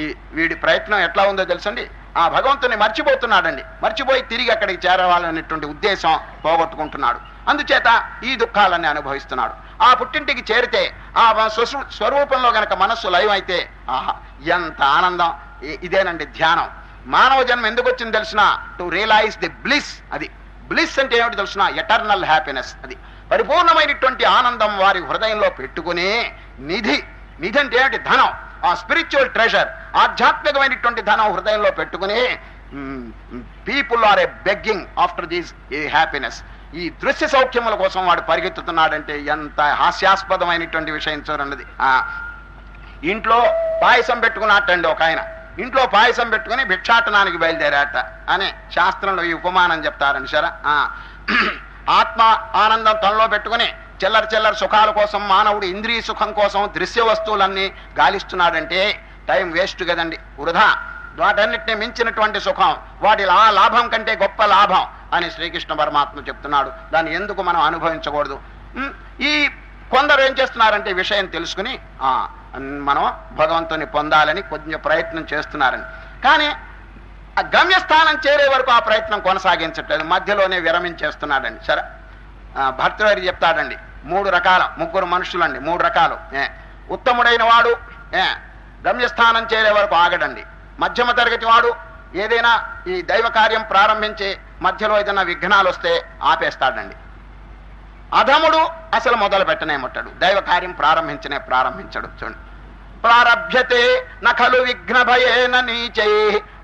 ఈ వీడి ప్రయత్నం ఎట్లా ఉందో తెలుసండి? ఆ భగవంతుని మర్చిపోతున్నాడండి. మర్చిపోయి తిరిగి అక్కడికి చేరవాలనేటువంటి ఉద్దేశం పోగొట్టుకుంటున్నాడు. అందుచేత ఈ దుఃఖాలన్నీ అనుభవిస్తున్నాడు. ఆ పుట్టింటికి చేరితే ఆ స్వరూపంలో గనక మనస్సు లయమైతే ఆహా ఎంత ఆనందం. ఇదేనండి ధ్యానం. మానవ జన్మ ఎందుకు వచ్చింది తెలిసిన టు రియలైజ్ ది బ్లిస్ అది. బ్లిస్ అంటే ఏమిటి తెలిసిన ఎటర్నల్ హ్యాపీనెస్ అది. పరిపూర్ణమైనటువంటి ఆనందం వారి హృదయంలో పెట్టుకునే నిధి. నిధి అంటే ఏమిటి? ధనం. ఆ స్పిరిచువల్ ట్రెజర్ ఆధ్యాత్మికమైనటువంటి ధనం హృదయంలో పెట్టుకుని people are a begging after these ఈ హ్యాపీనెస్ ఈ దృశ్య సౌఖ్యముల కోసం వాడు పరిగెత్తుతున్నాడంటే ఎంత హాస్యాస్పదమైనటువంటి విషయం చూడండి. ఆ ఇంట్లో పాయసం పెట్టుకున్నట్టండి ఒక ఆయన. ఇంట్లో పాయసం పెట్టుకుని భిక్షాటనానికి బయలుదేరాట అని శాస్త్రంలో ఈ ఉపమానం చెప్తారని సరే? ఆ. ఆత్మ ఆనందం తనలో పెట్టుకుని చిల్లర చిల్లర సుఖాల కోసం మానవుడు ఇంద్రియ సుఖం కోసం దృశ్య వస్తువులన్నీ గాలిస్తున్నాడంటే టైం వేస్ట్ కదండి. వృధా. వాటన్నిటిని మించినటువంటి సుఖం వాటి ఆ లాభం కంటే గొప్ప లాభం అని శ్రీకృష్ణ పరమాత్మ చెప్తున్నాడు. దాన్ని ఎందుకు మనం అనుభవించకూడదు? ఈ కొందరు ఏం చేస్తున్నారంటే ఈ విషయం తెలుసుకుని మనం భగవంతుని పొందాలని కొంచెం ప్రయత్నం చేస్తున్నారని. కానీ ఆ గమ్యస్థానం చేరే వరకు ఆ ప్రయత్నం కొనసాగించట్లేదు. మధ్యలోనే విరమించేస్తున్నాడండి. సరే. ఆ, చెప్తాడండి. మూడు రకాల ముగ్గురు మనుషులండి మూడు రకాలు. ఏ ఉత్తముడైన వాడు ఏ గమ్యస్థానం చేరే వరకు ఆగడండి. మధ్యమ తరగతి వాడు ఏదైనా ఈ దైవ కార్యం ప్రారంభించి మధ్యలో ఏదైనా విఘ్నాలు వస్తే ఆపేస్తాడండి. అధముడు అసలు మొదలు పెట్టనే ముట్టడు దైవ కార్యం ప్రారంభించనే ప్రారంభించడు చూడండి. ప్రారభ్యతే నఖలు విఘ్న భయేన నీచై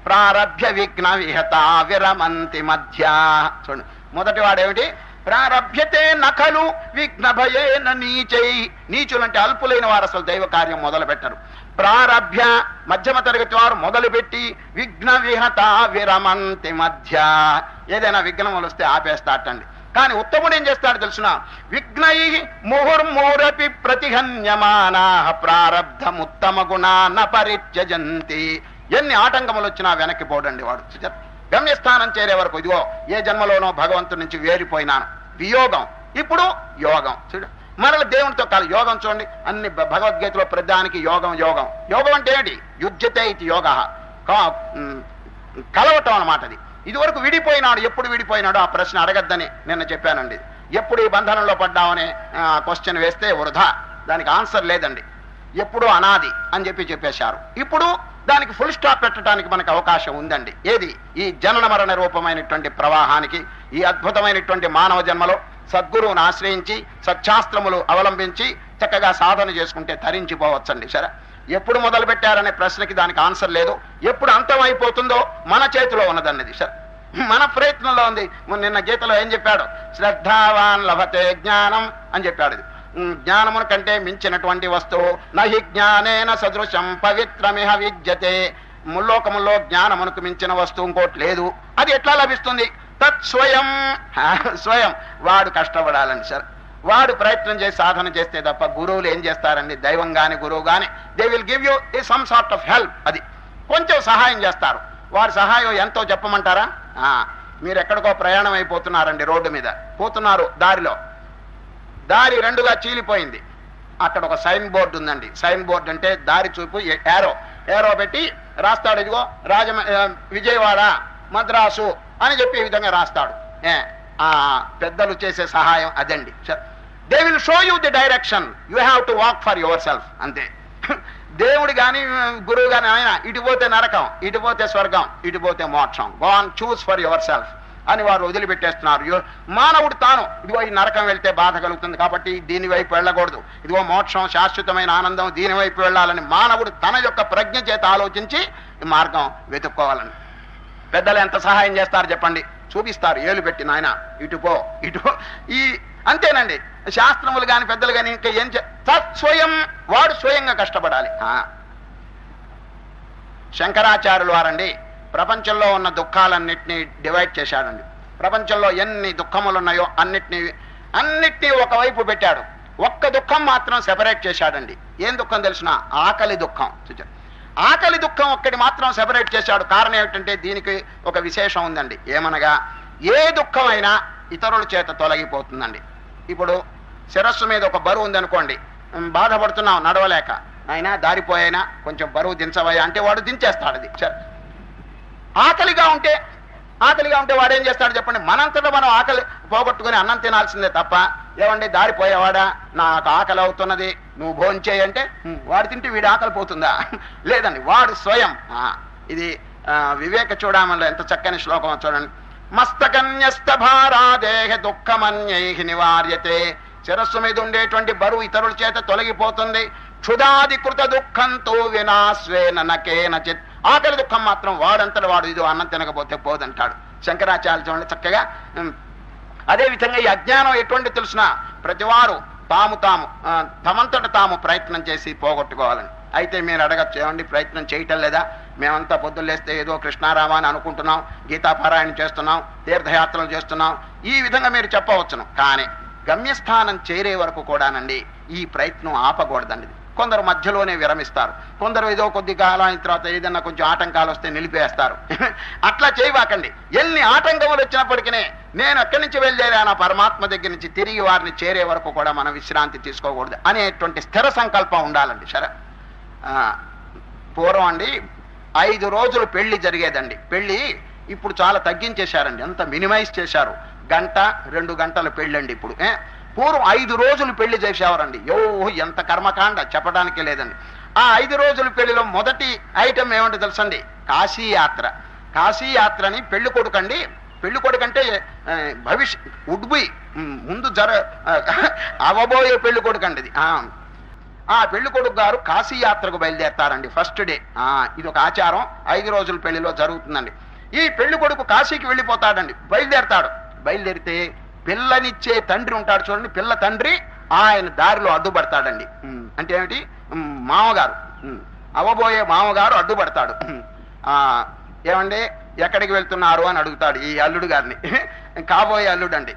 ప్రారభ్య విఘ్న విహత విరమంతి మధ్య చూడండి. మొదటి వాడేమిటి? ప్రారభ్యతే నఖలు విఘ్న భయేన నీచై. నీచులంటే అల్పులైన వారు అసలు దైవ కార్యం మొదలు పెట్టరు ప్రారభ్య మధ్యమ తరగతి వారు మొదలుపెట్టి విఘ్న విహత విరమంతి మధ్య. ఏదైనా విఘ్నములు వస్తే ఆపేస్తాటండి. కానీ ఉత్తముడు ఏం చేస్తాడు తెలుసిన? విఘ్నై ముహుర్మూరపి ప్రతిహన్యమానా ప్రారబ్ధముత్తమ గుణాన పరిత్యజంతి. ఎన్ని ఆటంకములు వచ్చినా వెనక్కి పోడండి వాడు. గమ్యస్థానం చేరే వరకు ఇదిగో ఏ జన్మలోనో భగవంతుడి నుంచి వేరిపోయినాను. వియోగం. ఇప్పుడు యోగం. చూడు మరల దేవునితో కాదు యోగం చూడండి. అన్ని భగవద్గీతలో ప్రధానికి యోగం యోగం. యోగం అంటే ఏంటి? యుజ్యతే ఇది యోగ. కలవటం అన్నమాట అది. ఇదివరకు విడిపోయినాడు ఎప్పుడు విడిపోయినాడు ఆ ప్రశ్న అడగద్దని నిన్న చెప్పానండి. ఎప్పుడు ఈ బంధనంలో పడ్డామని క్వశ్చన్ వేస్తే వృధా. దానికి ఆన్సర్ లేదండి. ఎప్పుడు అనాది అని చెప్పి చెప్పేశారు. ఇప్పుడు దానికి ఫుల్ స్టాప్ పెట్టడానికి మనకు అవకాశం ఉందండి. ఏది? ఈ జనన మరణ రూపమైనటువంటి ప్రవాహానికి ఈ అద్భుతమైనటువంటి మానవ జన్మలో సద్గురువును ఆశ్రయించి సత్శాస్త్రములు అవలంబించి చక్కగా సాధన చేసుకుంటే తరించిపోవచ్చండి. సరే? ఎప్పుడు మొదలు పెట్టారనే ప్రశ్నకి దానికి ఆన్సర్ లేదు. ఎప్పుడు అంతం అయిపోతుందో మన చేతిలో ఉన్నదన్నది. సరే? మన ప్రయత్నంలో ఉంది. నిన్న గీతలో ఏం చెప్పాడు? శ్రద్ధావాన్ లభతే జ్ఞానం అని చెప్పాడు ఇది. జ్ఞానమున కంటే మించినటువంటి వస్తువు. నహి జ్ఞానేన సదృశం పవిత్రమిహ విద్యతే. ముల్లోకములో జ్ఞానమునకు మించిన వస్తువు ఇంకోటి లేదు. అది ఎట్లా లభిస్తుంది? తత్ స్వయం స్వయం. వాడు కష్టపడాలని సార్. వాడు ప్రయత్నం చేసి సాధన చేస్తే తప్ప గురువులు ఏం చేస్తారండి? దైవం గాని గురువు గాని దే విల్ గివ్ యూ ఈ సమ్ సార్ట్ ఆఫ్ హెల్ప్ అది కొంచెం సహాయం చేస్తారు. వారి సహాయం ఎంతో చెప్పమంటారా? ఆ, మీరు ఎక్కడికో ప్రయాణం అయిపోతున్నారండి రోడ్డు మీద. పోతున్నారు దారిలో. దారి రెండుగా చీలిపోయింది. అక్కడ ఒక సైన్ బోర్డు ఉందండి. సైన్ బోర్డు అంటే దారి చూపు ఏరో. ఏరో పెట్టి రాస్తాడు ఇదిగో రాజ విజయవాడ మద్రాసు అని చెప్పి ఈ విధంగా రాస్తాడు. ఏ ఆ పెద్దలు చేసే సహాయం అదండి. They will show you the direction you have to walk for yourself అంతే. దేవుడు కానీ గురువు కానీ ఆయన ఇటు పోతే నరకం ఇటు పోతే స్వర్గం ఇటు పోతే మోక్షం. Go on choose for yourself అని వారు వదిలిపెట్టేస్తున్నారు. మానవుడు తాను. ఇదిగో ఈ నరకం వెళ్తే బాధ కలుగుతుంది కాబట్టి దీని వైపు వెళ్ళకూడదు. ఇదిగో మోక్షం శాశ్వతమైన ఆనందం దీని వైపు వెళ్ళాలని మానవుడు తన యొక్క ప్రజ్ఞ చేత ఆలోచించి ఈ మార్గం వెతుక్కోవాలని. పెద్దలు ఎంత సహాయం చేస్తారు చెప్పండి. చూపిస్తారు. ఏలు పెట్టి నాయన ఇటుపో ఇటు ఈ అంతేనండి. శాస్త్రములు కాని పెద్దలు కాని ఇంకా ఏం చే తత్ స్వయం వాడు స్వయంగా కష్టపడాలి. ఆ. శంకరాచార్యులు వారండి ప్రపంచంలో ఉన్న దుఃఖాలన్నిటినీ డివైడ్ చేశాడండి. ప్రపంచంలో ఎన్ని దుఃఖములు ఉన్నాయో అన్నిటినీ అన్నిటినీ ఒకవైపు పెట్టాడు. ఒక్క దుఃఖం మాత్రం సెపరేట్ చేశాడండి. ఏం దుఃఖం తెలిసిన? ఆకలి దుఃఖం. ఆకలి దుఃఖం ఒక్కటి మాత్రం సెపరేట్ చేశాడు. కారణం ఏమిటంటే దీనికి ఒక విశేషం ఉందండి. ఏమనగా ఏ దుఃఖమైనా ఇతరుల చేత తొలగిపోతుందండి. ఇప్పుడు శిరస్సు మీద ఒక బరువు ఉందనుకోండి బాధపడుతున్నావు బాధపడుతున్నాం నడవలేక. అయినా దారిపోయినా కొంచెం బరువు దించవయ్యా అంటే వాడు దించేస్తాడు అది. సరే ఆకలిగా ఉంటే ఆకలిగా ఉంటే వాడు ఏం చేస్తాడు చెప్పండి? మనంతటా మనం ఆకలి పోగొట్టుకుని అన్నం తినాల్సిందే తప్ప ఏమండి దారిపోయేవాడా నాకు ఆకలి అవుతున్నది నువ్వు భోంచేయి అంటే "హ్మ్, వాడు తింటే వీడి ఆకలి పోతుందా? లేదండి వాడు స్వయం. ఇది వివేక చూడమలో ఎంత చక్కని శ్లోకం చూడండి. మస్తకన్యస్త భారాదేహ దుఃఖమన్యై నివార్యతే. శిరస్సు మీద ఉండేటువంటి బరువు ఇతరుల చేత తొలగిపోతుంది. క్షుదాధికృత దుఃఖంతో వినాశ్వేన నకేనచిత్ ఆకలి దుఃఖం మాత్రం వాడంతట వాడు ఇది అన్నం తినకపోతే పోదంటాడు. శంకరాచార్య చక్కగా అదే విధంగా ఈ అజ్ఞానం ఎటువంటి తెలిసిన? ప్రతివారు తాము తాము తమంతట తాము ప్రయత్నం చేసి పోగొట్టుకోవాలని. అయితే మీరు అడగచ్చు ఏమండి ప్రయత్నం చేయటం లేదా? మేమంతా పొద్దులేస్తే ఏదో కృష్ణారామ అని అనుకుంటున్నాం గీతాపారాయణం చేస్తున్నాం తీర్థయాత్రలు చేస్తున్నాం. ఈ విధంగా మీరు చెప్పవచ్చును. కానీ గమ్యస్థానం చేరే వరకు కూడానండి ఈ ప్రయత్నం ఆపకూడదండి. కొందరు మధ్యలోనే విరమిస్తారు. కొందరు ఏదో కొద్ది కాలం అయిన తర్వాత ఏదన్నా కొంచెం ఆటంకాలు వస్తే నిలిపేస్తారు. అట్లా చేయవాకండి ఎన్ని ఆటంకములు వచ్చినప్పటికీ నేను ఎక్కడి నుంచి వెళ్ళేదానా పరమాత్మ దగ్గర నుంచి తిరిగి వారిని చేరే వరకు కూడా మనం విశ్రాంతి తీసుకోకూడదు అనేటువంటి స్థిర సంకల్పం ఉండాలండి. సరే. పూర్వం అండి ఐదు రోజులు పెళ్ళి జరిగేదండి. పెళ్ళి ఇప్పుడు చాలా తగ్గించేశారండి. ఎంత మినిమైజ్ చేశారు. గంట రెండు గంటల పెళ్ళండి ఇప్పుడు. ఏ? పూర్వం ఐదు రోజులు పెళ్ళి చేసేవారండి. యో ఎంత కర్మకాండ చెప్పడానికి లేదండి. ఆ ఐదు రోజుల పెళ్ళిలో మొదటి ఐటమ్ ఏమంటే తెలుసండి? కాశీయాత్ర. కాశీయాత్రని కాశీ పెళ్ళి కొడుకండి. పెళ్ళి కొడుకంటే భవిష్య వుడ్ ముందు జర అవబోయే పెళ్ళి కొడుకండి ఇది ఆ, పెళ్ళి కొడుకు గారు కాశీయాత్రకు బయలుదేరతారండి ఫస్ట్ డే. ఇది ఒక ఆచారం. ఐదు రోజుల పెళ్ళిలో జరుగుతుందండి. ఈ పెళ్ళి కొడుకు కాశీకి వెళ్ళిపోతాడండి. బయలుదేరతాడు. బయలుదేరితే పిల్లనిచ్చే తండ్రి ఉంటాడు చూడండి పిల్ల తండ్రి ఆయన దారిలో అడ్డుపడతాడండి. అంటే ఏమిటి? మామగారు. ఉమ్, అవబోయే మామగారు అడ్డుపడతాడు. ఏమండి? ఎక్కడికి వెళ్తున్నారు అని అడుగుతాడు ఈ అల్లుడు గారిని. కాబోయే అల్లుడు అండి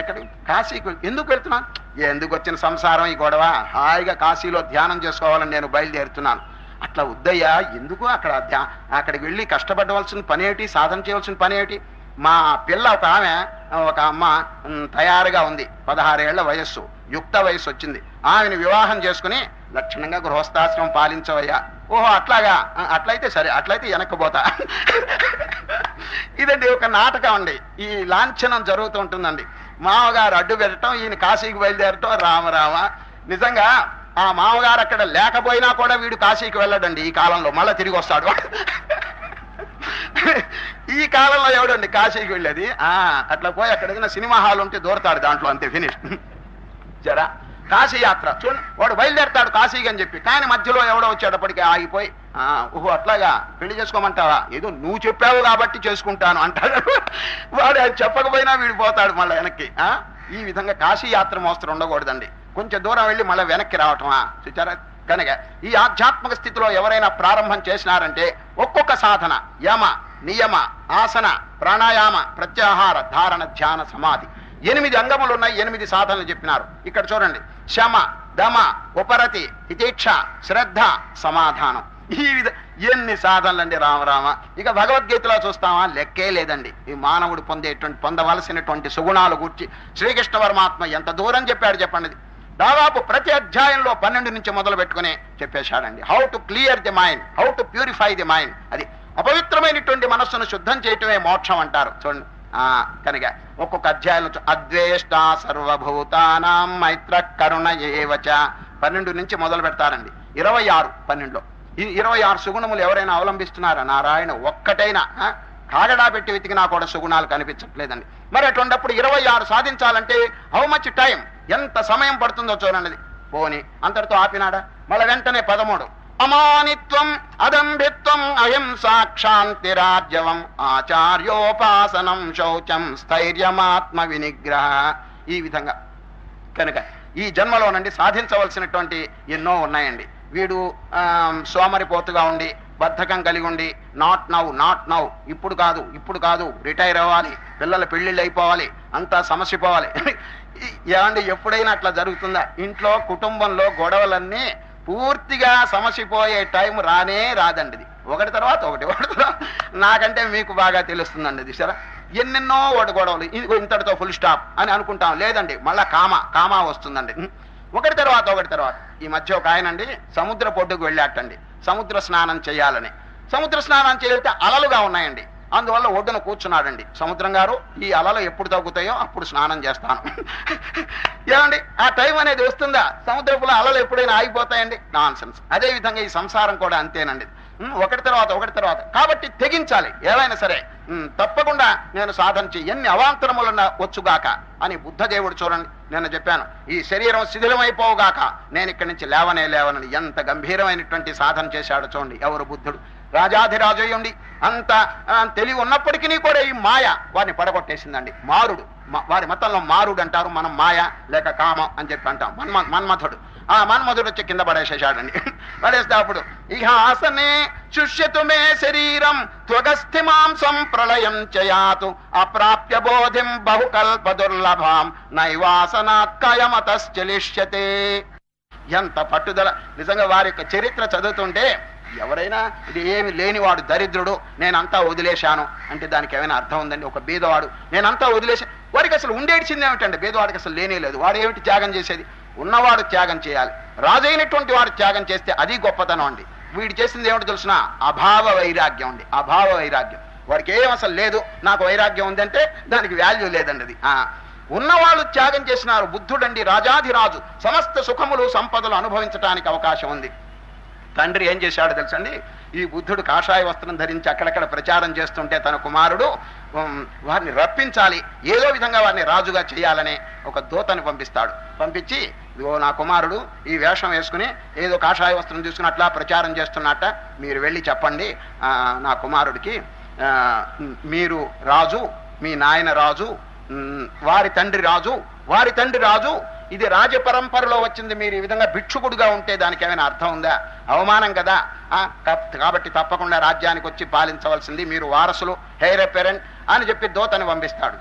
ఎక్కడికి? కాశీకి ఎందుకు వెళ్తున్నాను ఎందుకు వచ్చిన సంసారం ఈ గొడవ? హాయిగా కాశీలో ధ్యానం చేసుకోవాలని నేను బయలుదేరుతున్నాను. అట్లా వద్దయ్యా ఎందుకు అక్కడ ధ్యా అక్కడికి వెళ్ళి కష్టపడవలసిన పని ఏమిటి సాధన చేయవలసిన పని ఏమిటి మా పిల్ల ఒక ఆమె ఒక అమ్మ తయారుగా ఉంది. పదహారేళ్ళ వయస్సు యుక్త వయస్సు వచ్చింది. ఆమెను వివాహం చేసుకుని లక్షణంగా గృహస్థాశ్రమం పాలించవయ్యా. ఓహో అట్లాగా? అట్లయితే సరే అట్లయితే వెనక్కిపోతా ఇదండి ఒక నాటకం అండి. ఈ లాంఛనం జరుగుతూ ఉంటుందండి. మామగారు అడ్డు పెట్టడం ఈయన కాశీకి బయలుదేరటం రామరామ నిజంగా ఆ మామగారు అక్కడ లేకపోయినా కూడా వీడు కాశీకి వెళ్ళడండి ఈ కాలంలో. మళ్ళీ తిరిగి వస్తాడు. ఈ కాలంలో ఎవడండి కాశీకి వెళ్ళేది? ఆ అట్లా పోయి అక్కడ సినిమా హాల్ ఉంటే దూరతాడు దాంట్లో అంతే ఫినిష్ జరా కాశీ యాత్ర చూడండి వాడు బయలుదేరతాడు కాశీకి అని చెప్పి. కానీ మధ్యలో ఎవడో వచ్చేటప్పటికి ఆగిపోయి "ఆ, ఓహో అట్లాగా పెళ్ళి చేసుకోమంటావా? ఏదో నువ్వు చెప్పావు కాబట్టి చేసుకుంటాను అంటాడు. వాడు అది చెప్పకపోయినా వీడిపోతాడు మళ్ళీ వెనక్కి. ఆ? ఈ విధంగా కాశీ యాత్ర మోస్తరు ఉండకూడదండి. కొంచెం దూరం వెళ్ళి మళ్ళీ వెనక్కి రావటమా? చూచారా? కనుక ఈ ఆధ్యాత్మిక స్థితిలో ఎవరైనా ప్రారంభం చేసినారంటే ఒక్కొక్క సాధన యమ నియమ ఆసన ప్రాణాయామ ప్రత్యాహార ధారణ ధ్యాన సమాధి. ఎనిమిది అంగములు ఉన్నాయి ఎనిమిది సాధనలు చెప్పినారు. ఇక్కడ చూడండి. శమ దమ ఉపరతి హితీక్ష శ్రద్ధ సమాధానం. ఈ విధ ఎన్ని సాధనలండి రామరామ ఇక భగవద్గీతలో చూస్తామా? లెక్కే లేదండి. ఈ మానవుడు పొందేటువంటి పొందవలసినటువంటి సుగుణాలు గుర్చి శ్రీకృష్ణ పరమాత్మ ఎంత దూరం చెప్పాడు చెప్పండి. దాదాపు ప్రతి అధ్యాయంలో పన్నెండు నుంచి మొదలు పెట్టుకుని చెప్పేశాడండి. How to clear the mind how to purify the mind అది అపవిత్రమైనటువంటి మనస్సును శుద్ధం చేయటమే మోక్షం అంటారు. చూడండి. ఆ కనుక ఒక్కొక్క అధ్యాయంలో అద్వేష్ట సర్వభూతానాం మైత్ర కరుణ ఏవచ పన్నెండు నుంచి మొదలు పెడతారండి ఇరవై ఆరు పన్నెండులో. ఈ ఇరవై ఆరు సుగుణములు ఎవరైనా అవలంబిస్తున్నారా? నారాయణ ఒక్కటైనా కాగడా పెట్టి వెతికినా కూడా సుగుణాలు కనిపించట్లేదండి. మరి అటువంటిప్పుడు ఇరవై ఆరు సాధించాలంటే హౌ మచ్ టైం ఎంత సమయం పడుతుందో చూడండి. పోని అంతటితో ఆపినాడా? మళ్ళీ వెంటనే పదమూడు. అమానిత్వం అదంభిత్వం అహింసాక్షాంతిరాజ్యవం ఆచార్యోపాసనం శౌచం స్థైర్యమాత్మ వినిగ్రహ. ఈ విధంగా. కనుక ఈ జన్మలోనండి సాధించవలసినటువంటి ఎన్నో ఉన్నాయండి. వీడు సోమరిపోతుగా ఉండి బద్ధకం కలిగి ఉండి నాట్ నౌ నాట్ నౌ ఇప్పుడు కాదు ఇప్పుడు కాదు రిటైర్ అవ్వాలి పిల్లల పెళ్ళిళ్ళు అయిపోవాలి అంతా సమస్య పోవాలి ఈ- ఏమండి ఎప్పుడైనా అట్లా జరుగుతుందా? ఇంట్లో కుటుంబంలో గొడవలన్నీ పూర్తిగా సమసిపోయే టైం రానే రాదండి ఇది ఒకటి తర్వాత ఒకటి ఒకటి తర్వాత నాకంటే మీకు బాగా తెలుస్తుందండి ఇది సరే ఎన్నెన్నో ఒకటి గొడవలు. ఇంతటితో ఫుల్ స్టాప్ అని అనుకుంటాం. లేదండి మళ్ళా కామ కామా వస్తుందండి. ఒకటి తర్వాత ఒకటి తర్వాత. ఈ మధ్య ఒక ఆయనండి సముద్ర పొడ్డుకు వెళ్ళాటండి సముద్ర స్నానం చేయాలని. సముద్ర స్నానం చేయాలంటే అలలుగా ఉన్నాయండి. అందువల్ల ఒడ్డున కూర్చున్నాడండి. సముద్రం గారు ఈ అలలు ఎప్పుడు తగ్గుతాయో అప్పుడు స్నానం చేస్తాను. ఏమండి ఆ టైం అనేది వస్తుందా? సముద్రపుల అలలు ఎప్పుడైనా ఆగిపోతాయండి? నాన్ సెన్స్ అదే విధంగా ఈ సంసారం కూడా అంతేనండి. ఒకటి తర్వాత ఒకటి తర్వాత. కాబట్టి తెగించాలి. ఏవైనా సరే తప్పకుండా నేను సాధన చెయ్యి ఎన్ని అవాంతరములన్న వచ్చుగాక అని బుద్ధదేవుడు చూడండి. నేను చెప్పాను ఈ శరీరం శిథిలమైపోవుగాక. నేను ఇక్కడి నుంచి లేవనే లేవనని ఎంత గంభీరమైనటువంటి సాధన చేశాడో చూడండి. ఎవరు బుద్ధుడు? రాజాధిరాజయ్యుండి అంత తెలివి ఉన్నప్పటికీ కూడా ఈ మాయ వారిని పడగొట్టేసిందండి. మారుడు. వారి మతంలో మారుడు అంటారు మనం మాయ లేక కామం అని చెప్పి అంటాం. మన్మ మన్మథుడు ఆ మన్మధుడు వచ్చి కింద పడేసేసాడండి పడేస్తే అప్పుడు ఇహాసనే శుష్యతు మే శరీరం త్వగస్థి మాంసం ప్రళయం చయాతు అప్రాప్య బోధిం బహుకల్ప దుర్లభాం నైవాసనాత్కయమతశ్చలిష్యతే ఎంత పట్టుదల. నిజంగా వారి యొక్క చరిత్ర చదువుతుంటే ఎవరైనా ఇది ఏమి లేనివాడు దరిద్రుడు నేనంతా వదిలేశాను అంటే దానికి ఏమైనా అర్థం ఉందండి? ఒక బీదవాడు నేనంతా వదిలేసా వాడికి అసలు ఉండేడ్చింది ఏమిటండి? బీదవాడికి అసలు లేనే లేదు. వాడు ఏమిటి త్యాగం చేసేది? ఉన్నవాడు త్యాగం చేయాలి. రాజైనటువంటి వాడు త్యాగం చేస్తే అది గొప్పతనం అండి. వీడు చేసింది ఏమిటి తెలిసిన? అభావ వైరాగ్యం అండి. అభావ వైరాగ్యం. వాడికి ఏం అసలు లేదు. నాకు వైరాగ్యం ఉందంటే దానికి వాల్యూ లేదండి అది. ఉన్నవాళ్ళు త్యాగం చేసినారు. బుద్ధుడండి రాజాధిరాజు. సమస్త సుఖములు సంపదలు అనుభవించడానికి అవకాశం ఉంది. తండ్రి ఏం చేశాడు తెలుసండి? ఈ బుద్ధుడు కాషాయ వస్త్రం ధరించి అక్కడక్కడ ప్రచారం చేస్తుంటే తన కుమారుడు వారిని రప్పించాలి. ఏదో విధంగా వారిని రాజుగా చేయాలనే ఒక దూతను పంపిస్తాడు. పంపించి ఇదిగో నా కుమారుడు ఈ వేషం వేసుకుని ఏదో కాషాయ వస్త్రం తీసుకుని అట్లా ప్రచారం చేస్తున్నట్ట మీరు వెళ్ళి చెప్పండి. నా కుమారుడికి మీరు రాజు మీ నాయన రాజు వారి తండ్రి రాజు వారి తండ్రి రాజు ఇది రాజ పరంపరలో వచ్చింది. మీరు ఈ విధంగా భిక్షుకుడుగా ఉంటే దానికి ఏమైనా అర్థం ఉందా? అవమానం కదా. కాబట్టి తప్పకుండా రాజ్యానికి వచ్చి పాలించవలసింది మీరు వారసులు హెయిర్ పెరెంట్ అని చెప్పి దూతని పంపిస్తాడు.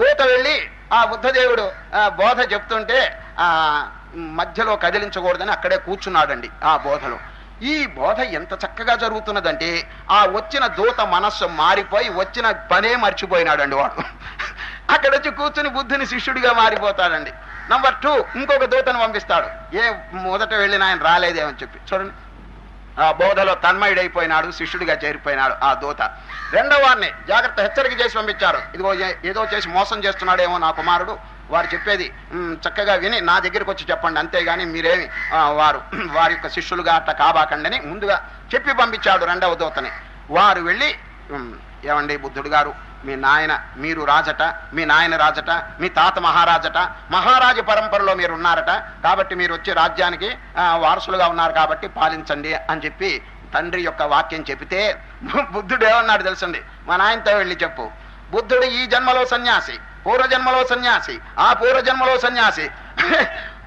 దూత వెళ్ళి ఆ బుద్ధదేవుడు బోధ చెప్తుంటే ఆ మధ్యలో కదిలించకూడదని అక్కడే కూర్చున్నాడండి ఆ బోధలో. ఈ బోధ ఎంత చక్కగా జరుగుతున్నదంటే ఆ వచ్చిన దూత మనస్సు మారిపోయి వచ్చిన పనే మర్చిపోయినాడండి వాడు. అక్కడ వచ్చి కూర్చుని బుద్ధుని శిష్యుడిగా మారిపోతాడండి. నంబర్ టూ ఇంకొక దూతను పంపిస్తాడు. ఏ మొదట వెళ్ళిన ఆయన రాలేదేమని చెప్పి. చూడండి. ఆ బోధలో తన్మయుడైపోయినాడు శిష్యుడిగా చేరిపోయినాడు ఆ దూత. రెండవ వారిని జాగ్రత్త హెచ్చరిక చేసి పంపించారు. ఇదిగో ఏదో చేసి మోసం చేస్తున్నాడేమో నా కుమారుడు. వారు చెప్పేది చక్కగా విని నా దగ్గరికి వచ్చి చెప్పండి. అంతేగాని మీరేమి వారు వారి యొక్క శిష్యులుగా అట్ట కాబాకండి ముందుగా చెప్పి పంపించాడు రెండవ దూతని. వారు వెళ్ళి ఏమండి బుద్ధుడు గారు మీ నాయన మీరు రాజట మీ నాయన రాజట మీ తాత మహారాజట మహారాజు పరంపరలో మీరు ఉన్నారట. కాబట్టి మీరు వచ్చి రాజ్యానికి వారసులుగా ఉన్నారు కాబట్టి పాలించండి అని చెప్పి తండ్రి యొక్క వాక్యం చెబితే బుద్ధుడు ఏమన్నాడు తెలుసండి? మా నాయనతో వెళ్ళి చెప్పు. బుద్ధుడు ఈ జన్మలో సన్యాసి పూర్వజన్మలో సన్యాసి ఆ పూర్వజన్మలో సన్యాసి.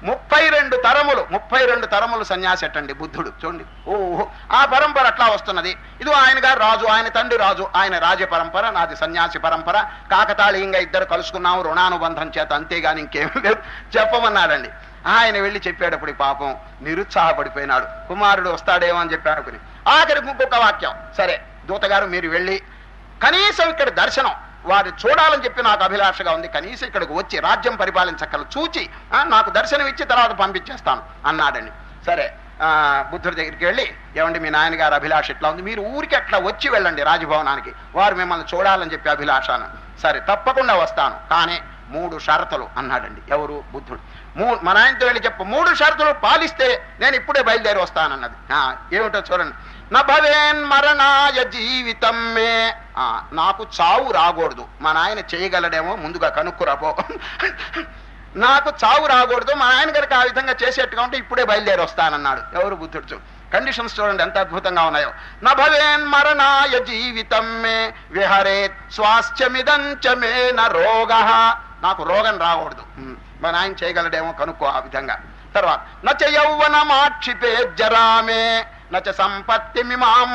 ముప్పై రెండు తరములు ముప్పై రెండు తరములు సన్యాసి అట్టండి బుద్ధుడు చూడండి. ఓహో ఆ పరంపర అట్లా వస్తున్నది. ఇది ఆయన గారు రాజు ఆయన తండ్రి రాజు ఆయన రాజ పరంపర నాది సన్యాసి పరంపర. కాకతాళీయంగా ఇద్దరు కలుసుకున్నాము రుణానుబంధం చేత అంతేగాని ఇంకేం లేదు. చెప్పమన్నాడండి. ఆయన వెళ్ళి చెప్పేటప్పుడు పాపం నిరుత్సాహపడిపోయినాడు. కుమారుడు వస్తాడేమో అని చెప్పి అనుకుని. ఆఖరికి ఇంకొక వాక్యం. సరే దూతగారు మీరు వెళ్ళి కనీసం ఇక్కడ దర్శనం వారు చూడాలని చెప్పి నాకు అభిలాషగా ఉంది. కనీసం ఇక్కడికి వచ్చి రాజ్యం పరిపాలించక్కలు చూచి నాకు దర్శనం ఇచ్చి తర్వాత పంపించేస్తాను అన్నాడండి. సరే బుద్ధుడి దగ్గరికి వెళ్ళి ఏమండి మీ నాయనగారు అభిలాష ఇట్లా ఉంది? మీరు ఊరికి అట్లా వచ్చి వెళ్ళండి రాజభవనానికి. వారు మిమ్మల్ని చూడాలని చెప్పి అభిలాష సరే తప్పకుండా వస్తాను. కానీ మూడు షరతులు అన్నాడండి. ఎవరు? బుద్ధుడు. మూ మా నాయనతో వెళ్ళి చెప్పు. మూడు షరతులు పాలిస్తే నేను ఇప్పుడే బయలుదేరి వస్తానన్నది. ఏమిటో చూడండి. నా జీవితం మే. ఆ, నాకు చావు రాకూడదు. మా నాయన చేయగలడేమో ముందుగా కనుక్కురాపో. నాకు చావు రాకూడదు. మా నాయన గారికి ఆ విధంగా చేసేట్టుగా ఉంటే ఇప్పుడే బయలుదేరి వస్తానన్నాడు ఎవరు బుద్ధుడు? కండిషన్స్ చూడండి ఎంత అద్భుతంగా ఉన్నాయో. నభవేన్ మరణాయ జీవితం మే. విహరే స్వాస్థ్యమిదంచ మే న రోగ. నాకు రోగం రాకూడదు. మా నాయన చేయగలడేమో కనుక్కో ఆ విధంగా. తర్వాత నచ యౌవనమాక్షిపే జరామే నచ సంపత్తి మిమాం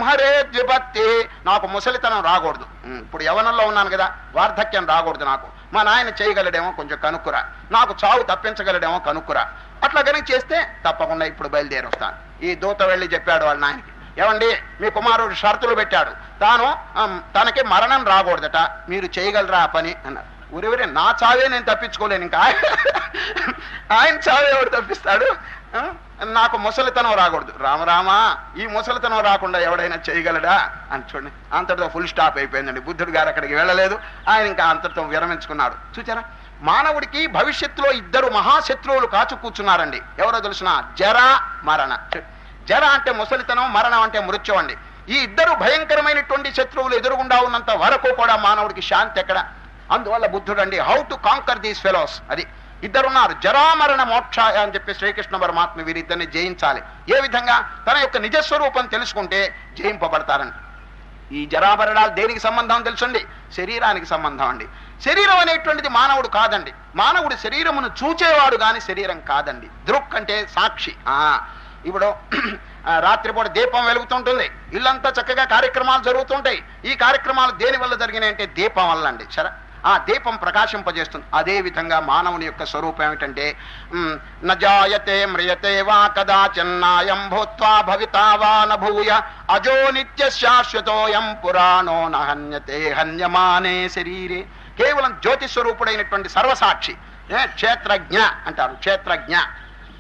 ద్విపత్తి. నాకు ముసలితనం రాకూడదు. ఇప్పుడు యవనంలో ఉన్నాను కదా వార్ధక్యం రాకూడదు నాకు. మా నాయన చేయగలడేమో కొంచెం కనుక్కురా. నాకు చావు తప్పించగలడేమో కనుక్కురా. అట్లా కనుక చేస్తే తప్పకుండా ఇప్పుడు బయలుదేరి వస్తాను ఈ దూత వెళ్ళి చెప్పాడు వాళ్ళ నాయనకి ఏమండి మీ కుమారుడు షరతులు పెట్టాడు. తాను తనకి మరణం రాకూడదట. మీరు చేయగలరా ఆ పని? అన్నారు. ఉరివరి నా చావే నేను తప్పించుకోలేను ఇంకా. ఆయన చావే ఎవడు తప్పిస్తాడు? నాకు ముసలితనం రాకూడదు. రామరామా ఈ ముసలితనం రాకుండా ఎవడైనా చేయగలడా? అని చూడండి. అంతటితో ఫుల్ స్టాప్ అయిపోయిందండి. బుద్ధుడు గారు అక్కడికి వెళ్ళలేదు. ఆయన ఇంకా అంతటితో విరమించుకున్నాడు చూచారా? మానవుడికి భవిష్యత్తులో ఇద్దరు మహాశత్రువులు కాచు కూర్చున్నారండి. ఎవరో తెలిసిన జర మరణ. జర అంటే ముసలితనం మరణం అంటే మృత్యు అండి. ఈ ఇద్దరు భయంకరమైనటువంటి శత్రువులు ఎదురుగుండా ఉన్నంత వరకు కూడా మానవుడికి శాంతి ఎక్కడ? అందువల్ల బుద్ధుడు అండి how to conquer these fellows అది. ఇద్దరున్నారు. జరామరణ మోక్ష అని చెప్పి శ్రీకృష్ణ పరమాత్మ వీరిద్దరిని జయించాలి. ఏ విధంగా? తన యొక్క నిజస్వరూపం తెలుసుకుంటే జయింపబడతారని. ఈ జరామరణాలు దేనికి సంబంధం తెలుసండి? శరీరానికి సంబంధం అండి. శరీరం అనేటువంటిది మానవుడు కాదండి. మానవుడు శరీరమును చూచేవాడు కానీ శరీరం కాదండి. దృక్ అంటే సాక్షి. ఆ ఇప్పుడు రాత్రిపూట దీపం వెలుగుతుంటుంది. ఇల్లంతా చక్కగా కార్యక్రమాలు జరుగుతుంటాయి. ఈ కార్యక్రమాలు దేని వల్ల జరిగినాయి అంటే దీపం వల్ల అండి. సరే? ఆ దీపం ప్రకాశింపజేస్తుంది. అదే విధంగా మానవుని యొక్క స్వరూపం ఏమిటంటే నజాయతే న జాయతే మ్రియతే వా కదాచన్నాయం భూత్వా భవితా వా నభూయ అజో నిత్య శాశ్వతోయం పురాణో నహన్యతే హన్యమానే శరీరే. కేవలం జ్యోతి స్వరూపుడైనటువంటి సర్వసాక్షి ఏ, క్షేత్రజ్ఞ అంటారు క్షేత్రజ్ఞ.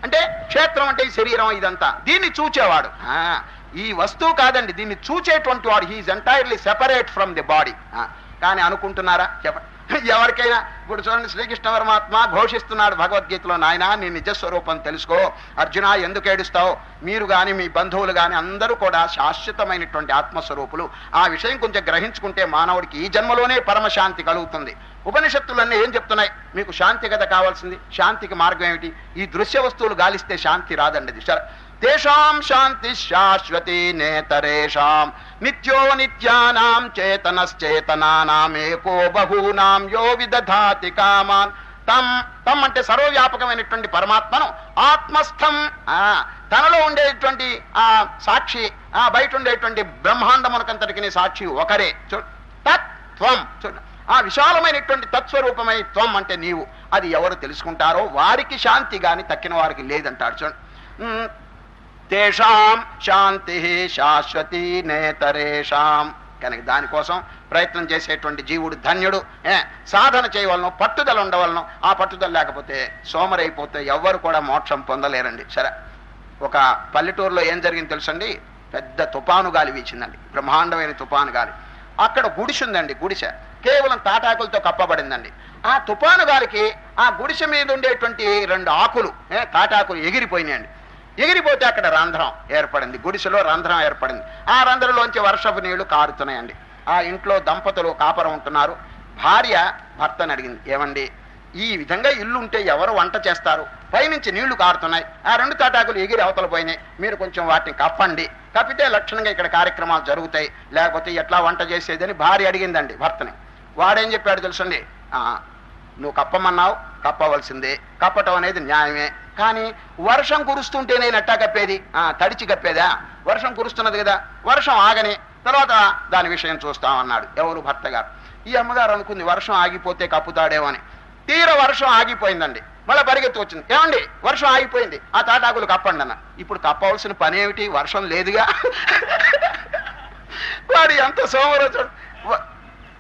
అంటే క్షేత్రం అంటే ఈ శరీరం ఇదంతా. దీన్ని చూచేవాడు. ఆ, ఈ వస్తువు కాదండి దీన్ని చూచేటువంటి వాడు. He is entirely separate from the body కానీ అనుకుంటున్నారా? చెప్పండి ఎవరికైనా ఇప్పుడు చూడండి శ్రీకృష్ణ పరమాత్మ ఘోషిస్తున్నాడు భగవద్గీతలో నాయన నీ నిజ స్వరూపం తెలుసుకో. అర్జున ఎందుకు ఏడుస్తావు? మీరు కానీ మీ బంధువులు కానీ అందరూ కూడా శాశ్వతమైనటువంటి ఆత్మస్వరూపులు. ఆ విషయం కొంచెం గ్రహించుకుంటే మానవుడికి ఈ జన్మలోనే పరమశాంతి కలుగుతుంది. ఉపనిషత్తులన్నీ ఏం చెప్తున్నాయి? మీకు శాంతి కదా కావాల్సింది. శాంతికి మార్గం ఏమిటి? ఈ దృశ్య వస్తువులు గాలిస్తే శాంతి రాదండి తేషాం శాంతి శాశ్వతి నేతరేషాం నిత్యో నిత్యానాం చేతనశ్చేతనానాం బహూనాం యో విదధాతి కామాన్ తమ్ తమ్ అంటే సర్వవ్యాపకమైనటువంటి పరమాత్మను ఆత్మస్థం ఆ, తనలో ఉండేటువంటి ఆ సాక్షి ఆ బయట ఉండేటువంటి బ్రహ్మాండమునకంతటికి సాక్షి ఒకరే. చూ తత్వం. చూడు ఆ విశాలమైనటువంటి తత్స్వరూపమై త్వం అంటే నీవు. అది ఎవరు తెలుసుకుంటారో వారికి శాంతి గాని తక్కిన వారికి లేదంటాడు చూడండి తేషాం శాంతి శాశ్వతి నేతరేషాం. కనుక దానికోసం ప్రయత్నం చేసేటువంటి జీవుడు ధన్యుడు. ఏ సాధన చేయవలను పట్టుదల ఉండవలను ఆ పట్టుదల లేకపోతే సోమరైపోతే ఎవ్వరు కూడా మోక్షం పొందలేరండి. సరే ఒక పల్లెటూరులో ఏం జరిగింది తెలుసండి? పెద్ద తుపాను గాలి వీచిందండి. బ్రహ్మాండమైన తుపాను గాలి. అక్కడ గుడిసె ఉందండి గుడిసె. కేవలం తాటాకులతో కప్పబడిందండి. ఆ తుపాను గాలికి ఆ గుడిసె మీద ఉండేటువంటి రెండు ఆకులు తాటాకులు ఎగిరిపోయినాయండి. ఎగిరిపోతే అక్కడ రంధ్రం ఏర్పడింది. గుడిసెలో రంధ్రం ఏర్పడింది. ఆ రంధ్రంలోంచి వర్షపు నీళ్ళు కారుతున్నాయండి. ఆ ఇంట్లో దంపతులు కాపరం ఉంటున్నారు. భార్య భర్తను అడిగింది. ఏమండి ఈ విధంగా ఇల్లు ఉంటే ఎవరు వంట చేస్తారు? పైనుంచి నీళ్ళు కారుతున్నాయి. ఆ రెండు తాటాకులు ఎగిరి అవతల పోయినాయి. మీరు కొంచెం వాటిని కప్పండి. కప్పితే లక్షణంగా ఇక్కడ కార్యక్రమాలు జరుగుతాయి. లేకపోతే ఎట్లా వంట చేసేదని భార్య అడిగిందండి భర్తని. వాడేం చెప్పాడు తెలుసండి? నువ్వు కప్పమన్నావు కప్పవలసిందే. కప్పటం అనేది న్యాయమే. కానీ వర్షం కురుస్తుంటే నేను ఎట్టా కప్పేది? ఆ, తడిచి కప్పేదా? వర్షం కురుస్తున్నది కదా వర్షం ఆగని తర్వాత దాని విషయం చూస్తామన్నాడు ఎవరు భర్త గారు ఈ అమ్మగారు అనుకుంది వర్షం ఆగిపోతే కప్పుతాడేమో అని. తీర వర్షం ఆగిపోయిందండి మళ్ళీ పరిగెత్తి వచ్చింది. ఏమండి వర్షం ఆగిపోయింది ఆ తాటాకులు కప్పండి అన్న ఇప్పుడు కప్పవలసిన పని ఏమిటి? వర్షం లేదుగా? వాడు ఎంత సోమరోజు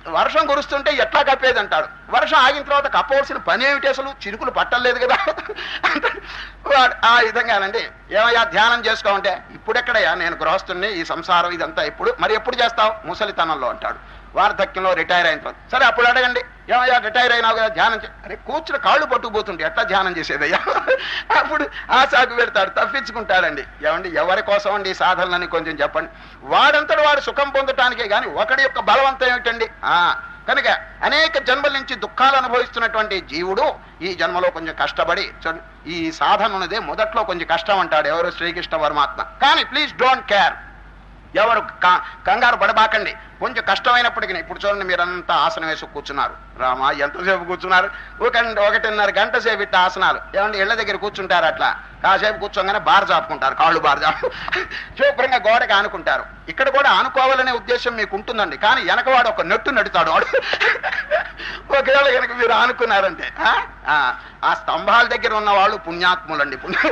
వర్షం కురుస్తుంటే ఎట్లా కప్పేది అంటాడు వర్షం ఆగిన తర్వాత కప్పవలసిన పని ఏమిటి అసలు? చిరుకులు పట్టలేదు కదా. వాడు ఆ విధంగానండి. ఏమయ్యా ధ్యానం చేసుకోమంటే ఇప్పుడెక్కడయ్యా? నేను గృహస్థుని ఈ సంసారం ఇదంతా ఎప్పుడు మరి ఎప్పుడు చేస్తావు? ముసలితనంలో అంటాడు. వార్ధక్యంలో రిటైర్ అయిన తర్వాత. సరే అప్పుడు అడగండి. ఏమయ్యా రిటైర్ అయినావు కదా ధ్యానం చే. అరే కూర్చుని కాళ్ళు పట్టుకుపోతుంటే ఎట్లా ధ్యానం చేసేదయ్యా? అప్పుడు ఆ సాకు పెడతాడు తప్పించుకుంటాడండి. ఏమండి ఎవరి కోసం అండి సాధనలని కొంచెం చెప్పండి. వాడంతటి వాడు సుఖం పొందటానికే కానీ ఒకడి యొక్క బలవంతం ఏమిటండి? ఆ కనుక అనేక జన్మల నుంచి దుఃఖాలు అనుభవిస్తున్నటువంటి జీవుడు ఈ జన్మలో కొంచెం కష్టపడి ఈ సాధన ఉన్నదే మొదట్లో కొంచెం కష్టం అంటాడు ఎవరు? శ్రీకృష్ణ పరమాత్మ. కానీ ప్లీజ్ డోంట్ కేర్. ఎవరు క- కంగారు పడబాకండి. కొంచెం కష్టమైనప్పటికీ ఇప్పుడు చూడండి మీరంతా ఆసనం వేసి కూర్చున్నారు. రామా ఎంతసేపు కూర్చున్నారు? ఒకటి ఒకటిన్నర గంట సేపు ఇట్ట ఆసనాలు. ఏమంటే ఇళ్ళ దగ్గర కూర్చుంటారు అట్లా. కాసేపు కూర్చోగానే బార్ చాపుకుంటారు కాళ్ళు బార్ చాపు శుభ్రంగా గోడకి ఆనుకుంటారు. ఇక్కడ కూడా ఆనుకోవాలనే ఉద్దేశం మీకు ఉంటుందండి. కానీ వెనకవాడు ఒక నెట్టు నడుతాడు వాడు. ఒకవేళ కనుక మీరు ఆనుకున్నారంటే ఆ? ఆ, ఆ స్తంభాల దగ్గర ఉన్న వాళ్ళు పుణ్యాత్ములండి. పుణ్య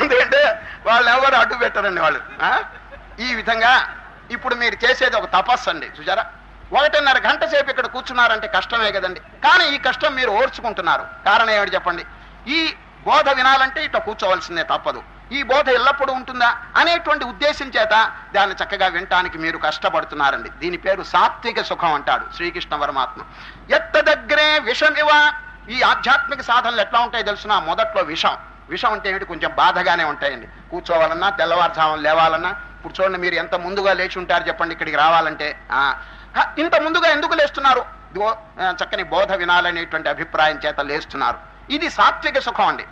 ఎందుకంటే వాళ్ళు ఎవరు అడ్డు పెట్టరండి వాళ్ళు. ఆ? ఈ విధంగా ఇప్పుడు మీరు చేసేది ఒక తపస్సు అండి చూసారా ఒకటిన్నర గంట సేపు ఇక్కడ కూర్చున్నారంటే కష్టమే కదండి. కానీ ఈ కష్టం మీరు ఓర్చుకుంటున్నారు. కారణం ఏమిటి చెప్పండి? ఈ బోధ వినాలంటే ఇట్లా కూర్చోవలసిందే తప్పదు. ఈ బోధ ఎల్లప్పుడూ ఉంటుందా? అనేటువంటి ఉద్దేశం చేత దాన్ని చక్కగా వినటానికి మీరు కష్టపడుతున్నారండి. దీని పేరు సాత్విక సుఖం అంటాడు శ్రీకృష్ణ పరమాత్మ. ఎత్త దగ్గరే విషమివ. ఈ ఆధ్యాత్మిక సాధనలు ఎట్లా ఉంటాయి తెలుసునా? మొదట్లో విషం. విషం అంటే ఏమిటి? కొంచెం బాధగానే ఉంటాయండి. కూర్చోవాలన్నా తెల్లవారుజామున లేవాలన్నా ఇప్పుడు చూడండి మీరు ఎంత ముందుగా లేచి ఉంటారు చెప్పండి ఇక్కడికి రావాలంటే. ఇంత ముందుగా ఎందుకు లేస్తున్నారు? ఇదిగో, చక్కని బోధ వినాలనేటువంటి అభిప్రాయం చేత లేస్తున్నారు. ఇది సాత్విక సుఖం అండి.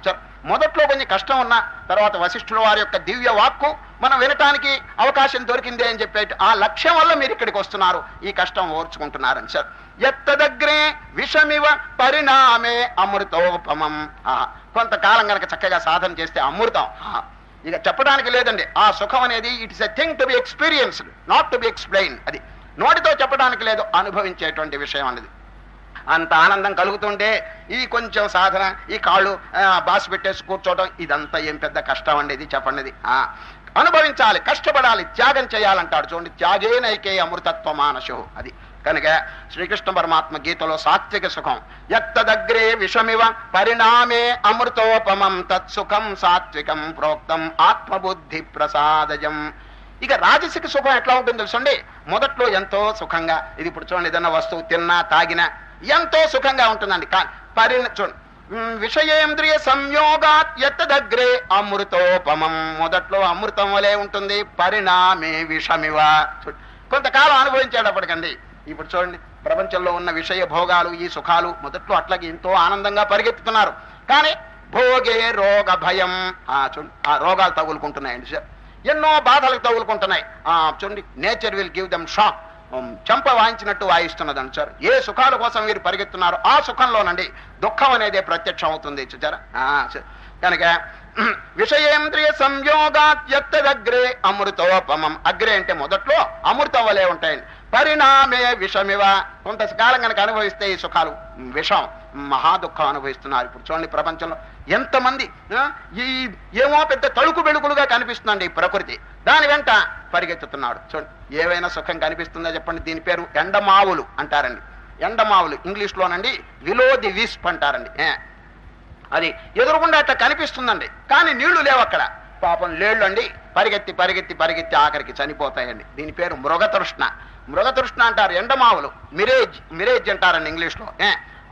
మొదట్లో కొంచెం కష్టం ఉన్నా తర్వాత వశిష్ఠుల వారి యొక్క దివ్య వాక్కు మనం వినటానికి అవకాశం దొరికింది అని చెప్పే ఆ లక్ష్యం వల్ల మీరు ఇక్కడికి వస్తున్నారు. ఈ కష్టం ఓర్చుకుంటున్నారని సార్. ఎత్తదగ్గరే విషమివ పరిణామే అమృతోపమం. కొంతకాలం గనక చక్కగా సాధన చేస్తే అమృతం. ఇక చెప్పడానికి లేదండి. ఆ సుఖం అనేది it's a thing to be experienced not to be explain అది నోటితో చెప్పడానికి లేదు అనుభవించేటువంటి విషయం అనేది. అంత ఆనందం కలుగుతుంటే ఈ కొంచెం సాధన ఈ కాళ్ళు బాస్ బాసి పెట్టేసి కూర్చోవడం ఇదంతా ఏం పెద్ద కష్టం అండి ఇది చెప్పండి అనుభవించాలి కష్టపడాలి త్యాగం చేయాలంటాడు. చూడండి త్యాగేనైకే అమృతత్వ మానసు అది కనుక శ్రీకృష్ణ పరమాత్మ గీతలో సాత్విక సుఖం. ఎత్తదగ్రే విషమివ పరిణామే అమృతోపమం తత్సుఖం సాత్వికం ప్రోక్తం ఆత్మబుద్ధి ప్రసాదజం ఇక రాజసిక సుఖం ఎట్లా ఉంటుంది తెలుసండి? మొదట్లో ఎంతో సుఖంగా ఇది ఇప్పుడు చూడండి ఏదన్నా వస్తువు తిన్నా తాగినా ఎంతో సుఖంగా ఉంటుందండి. కా- పరిణ చూడండి విషయేంద్రియ సంయోగాత్ ఎత్తదగ్రే అమృతోపమం. మొదట్లో అమృతం వలె ఉంటుంది పరిణామే విషమివ. కొంతకాలం అనుభవించేటప్పటికండి ఇప్పుడు చూడండి ప్రపంచంలో ఉన్న విషయ భోగాలు ఈ సుఖాలు మొదట్లో అట్లాగే ఎంతో ఆనందంగా పరిగెత్తుతున్నారు. కానీ భోగే రోగ భయం. ఆ చూడండి ఆ రోగాలు తగులుకుంటున్నాయండి సార్. ఎన్నో బాధలకు తగులుకుంటున్నాయి. ఆ చూడండి nature will give them shock. చెంప వాయించినట్టు వాయిస్తున్నదండి సార్. ఏ సుఖాల కోసం వీరు పరిగెత్తున్నారు? ఆ సుఖంలోనండి దుఃఖం అనేది ప్రత్యక్షం అవుతుంది చూచారా కనుక విషయేంద్రియ సంయోగాత్యత్తదగ్రే అమృతోపమం. అగ్రే అంటే మొదట్లో అమృతం వలె ఉంటాయండి. పరిణామే విషమివ. కొంతకాలం కనుక అనుభవిస్తే ఈ సుఖాలు. విషం. మహా దుఃఖం అనుభవిస్తున్నారు ఇప్పుడు. చూడండి ప్రపంచంలో ఎంతమంది ఈ ఏమో పెద్ద తడుకు బెడుకులుగా కనిపిస్తుందండి ఈ ప్రకృతి. దాని వెంట పరిగెత్తుతున్నాడు. చూడండి ఏవైనా సుఖం కనిపిస్తుందో చెప్పండి. దీని పేరు ఎండమావులు అంటారండి. ఎండమావులు ఇంగ్లీష్లోనండి విలోది విస్ప్ అంటారండి. అది ఎదురుకుండా అట్లా కనిపిస్తుందండి. కానీ నీళ్ళు లేవు అక్కడ. పాపం లేళ్ళు అండి పరిగెత్తి పరిగెత్తి పరిగెత్తి ఆఖరికి చనిపోతాయండి. దీని పేరు మృగతృష్ణ. మృగతృష్ణ అంటారు ఎండమావులు. మిరేజ్ మిరేజ్ అంటారండి ఇంగ్లీష్లో.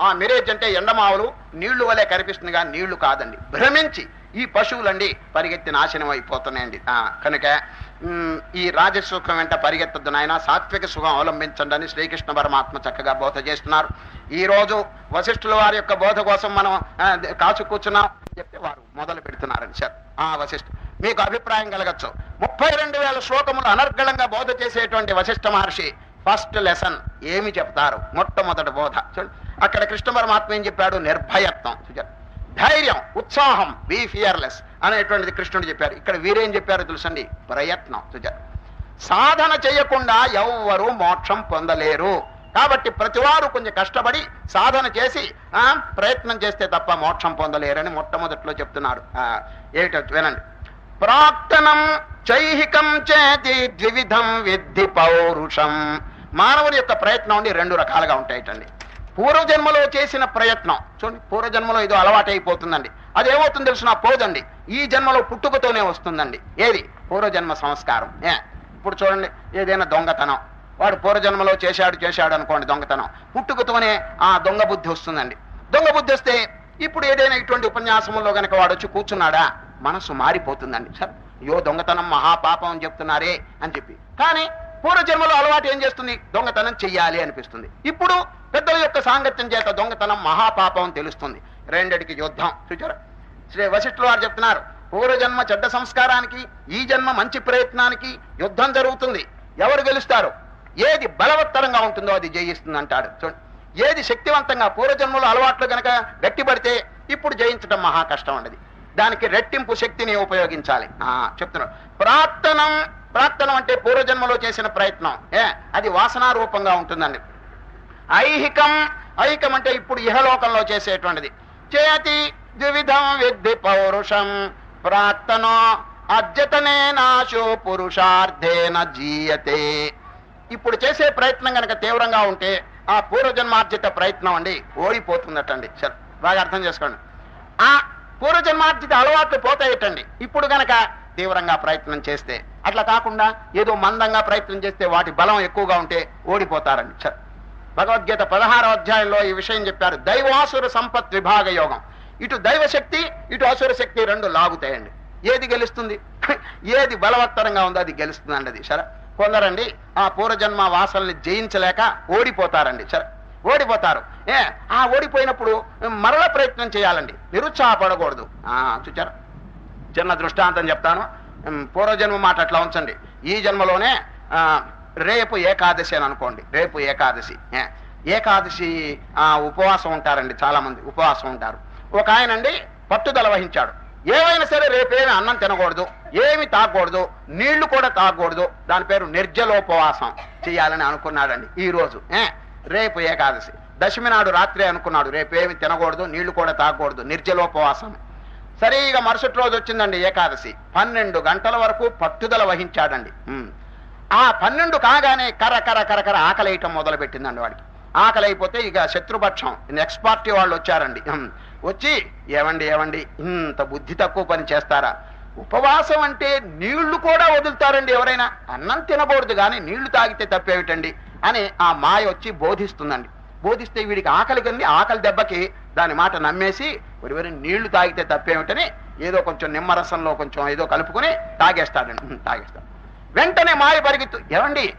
ఆ మిరేజ్ అంటే ఎండమావులు నీళ్ళు వలె కనిపిస్తుంది కానీ నీళ్ళు కాదండి. భ్రమించి ఈ పశువులండి పరిగెత్తి నాశనం అయిపోతున్నాయండి. కనుక ఈ రాజసుఖం వెంట పరిగెత్తద్దు నాయన. సాత్విక సుఖం అవలంబించండి అని శ్రీకృష్ణ పరమాత్మ చక్కగా బోధ చేస్తున్నారు. ఈ రోజు వశిష్ఠుల వారి యొక్క బోధ కోసం మనం కాచు కూర్చున్నాం చెప్తే వారు మొదలు పెడుతున్నారని సార్. ఆ వశిష్ఠ మీకు అభిప్రాయం కలగచ్చు. ముప్పై రెండు వేల శ్లోకములు అనర్గళంగా బోధ చేసేటువంటి వశిష్ఠ మహర్షి ఫస్ట్ లెసన్ ఏమి చెప్తారు? మొట్టమొదటి బోధ. అక్కడ కృష్ణ పరమాత్మ ఏం చెప్పాడు? నిర్భయత్వం. ధైర్యం ఉత్సాహం బీ ఫియర్లెస్ అనేటువంటిది కృష్ణుడు చెప్పారు ఇక్కడ వీరేం చెప్పారు తెలుసండి? ప్రయత్నం. చూచారు సాధన చేయకుండా ఎవ్వరూ మోక్షం పొందలేరు. కాబట్టి ప్రతివారు కొంచెం కష్టపడి సాధన చేసి ఆ, ప్రయత్నం చేస్తే తప్ప మోక్షం పొందలేరని మొట్టమొదట్లో చెప్తున్నాడు. ఏమిటో వినండి. ప్రాక్తనం చైహికం చేతి ద్వివిధం విద్ధి పౌరుషం. మానవుని యొక్క ప్రయత్నం అండి రెండు రకాలుగా ఉంటాయిటండి. పూర్వజన్మలో చేసిన ప్రయత్నం. చూడండి పూర్వజన్మలో ఏదో అలవాటైపోతుందండి. అది ఏమవుతుంది తెలుసు పోదండి. ఈ జన్మలో పుట్టుకతోనే వస్తుందండి. ఏది? పూర్వజన్మ సంస్కారం. ఏ? ఇప్పుడు చూడండి ఏదైనా దొంగతనం. వాడు పూర్వజన్మలో చేశాడు చేశాడు అనుకోండి దొంగతనం. పుట్టుకతోనే ఆ దొంగ బుద్ధి వస్తుందండి. దొంగ బుద్ధి వస్తే ఇప్పుడు ఏదైనా ఇటువంటి ఉపన్యాసంలో గనక వాడు వచ్చి కూర్చున్నాడా? మనసు మారిపోతుందండి. సార్ యో దొంగతనం మహాపాపం అని చెప్తున్నారే అని చెప్పి. కానీ పూర్వజన్మలో అలవాటు ఏం చేస్తుంది? దొంగతనం చెయ్యాలి అనిపిస్తుంది. ఇప్పుడు పెద్దల యొక్క సాంగత్యం చేత దొంగతనం మహాపాపం అని తెలుస్తుంది. రెండిటికి యుద్ధం. చూచారు? శ్రీ వశిష్ఠులు వారు చెప్తున్నారు పూర్వజన్మ చెడ్డ సంస్కారానికి ఈ జన్మ మంచి ప్రయత్నానికి యుద్ధం జరుగుతుంది. ఎవరు గెలుస్తారు? ఏది బలవత్తరంగా ఉంటుందో అది జయిస్తుంది అంటాడు చూడండి. ఏది శక్తివంతంగా పూర్వజన్మలో అలవాట్లు గనక గట్టిపడితే ఇప్పుడు జయించడం మహా కష్టం ఉండదు దానికి రెట్టింపు శక్తిని ఉపయోగించాలి. ఆ చెప్తున్నాడు. ప్రార్థనం ప్రార్థనం అంటే పూర్వజన్మలో చేసిన ప్రయత్నం. ఏ అది వాసనారూపంగా ఉంటుందండి. ఐహికం ఐహికం అంటే ఇప్పుడు ఇహలోకంలో చేసేటువంటిది. చేతి ద్విధం విద్ధి పౌరుషం. ప్రార్థనో అద్యతనే నాశో పురుషార్థేన జీయతే. ఇప్పుడు చేసే ప్రయత్నం కనుక తీవ్రంగా ఉంటే ఆ పూర్వజన్మార్జిత ప్రయత్నం అండి ఓడిపోతుందటండి. సరే బాగా అర్థం చేసుకోండి. ఆ పూర్వజన్మార్జిత అలవాట్లు పోతాయటండి. ఇప్పుడు గనక తీవ్రంగా ప్రయత్నం చేస్తే అట్లా కాకుండా ఏదో మందంగా ప్రయత్నం చేస్తే వాటి బలం ఎక్కువగా ఉంటే ఓడిపోతారండి. భగవద్గీత పదహారో అధ్యాయంలో ఈ విషయం చెప్పారు. దైవాసుర సంపత్ విభాగ యోగం. ఇటు దైవ శక్తి ఇటు అసుర శక్తి రెండు లాగుతాయండి. ఏది గెలుస్తుంది? ఏది బలవత్తరంగా ఉందో అది గెలుస్తుందండి అది. సరే కొందరండి ఆ పూర్వజన్మ వాసనల్ని జయించలేక ఓడిపోతారండి. సరే ఓడిపోతారు. ఏ ఆ ఓడిపోయినప్పుడు మరల ప్రయత్నం చేయాలండి. నిరుత్సాహపడకూడదు. చూచారా? చిన్న దృష్టాంతం చెప్తాను. పూర్వజన్మ మాట అట్లా ఉంచండి. ఈ జన్మలోనే రేపు ఏకాదశి అని అనుకోండి. రేపు ఏకాదశి. ఏకాదశి ఉపవాసం ఉంటారండి చాలా మంది ఉపవాసం ఉంటారు. ఒక ఆయన అండి పట్టుదల వహించాడు. ఏమైనా సరే రేపేమి అన్నం తినకూడదు ఏమి తాగకూడదు నీళ్ళు కూడా తాగకూడదు. దాని పేరు నిర్జలోపవాసం చేయాలని అనుకున్నాడండి ఈ రోజు ఏ, రేపు ఏకాదశి. దశమి నాడు రాత్రి అనుకున్నాడు. రేపేమి తినకూడదు నీళ్ళు కూడా తాగకూడదు. నిర్జలోపవాసం. సరిగా మరుసటి రోజు వచ్చిందండి ఏకాదశి. పన్నెండు గంటల వరకు పట్టుదల వహించాడండి. ఆ పన్నెండు కాగానే కర కర కర కర ఆకలి వేయటం మొదలు పెట్టిందండి వాడికి. ఆకలి అయిపోతే ఇక శత్రుపక్షం నెక్స్ట్ పార్టీ వాళ్ళు వచ్చారండి. వచ్చి ఏమండి ఏమండి ఇంత బుద్ధి తక్కువ పని చేస్తారా? ఉపవాసం అంటే నీళ్ళు కూడా వదులుతారండి ఎవరైనా. అన్నం తినకూడదు కానీ నీళ్ళు తాగితే తప్పేమిటండి? అని ఆ మాయ వచ్చి బోధిస్తుందండి. బోధిస్తే వీడికి ఆకలి కంది ఆకలి దెబ్బకి దాని మాట నమ్మేసి ఒరివరి నీళ్ళు తాగితే తప్పేమిటని ఏదో కొంచెం నిమ్మరసంలో కొంచెం ఏదో కలుపుకొని తాగేస్తాడండి. తాగేస్తాడు వెంటనే మాయ పరిగెత్తు. ఏమండి?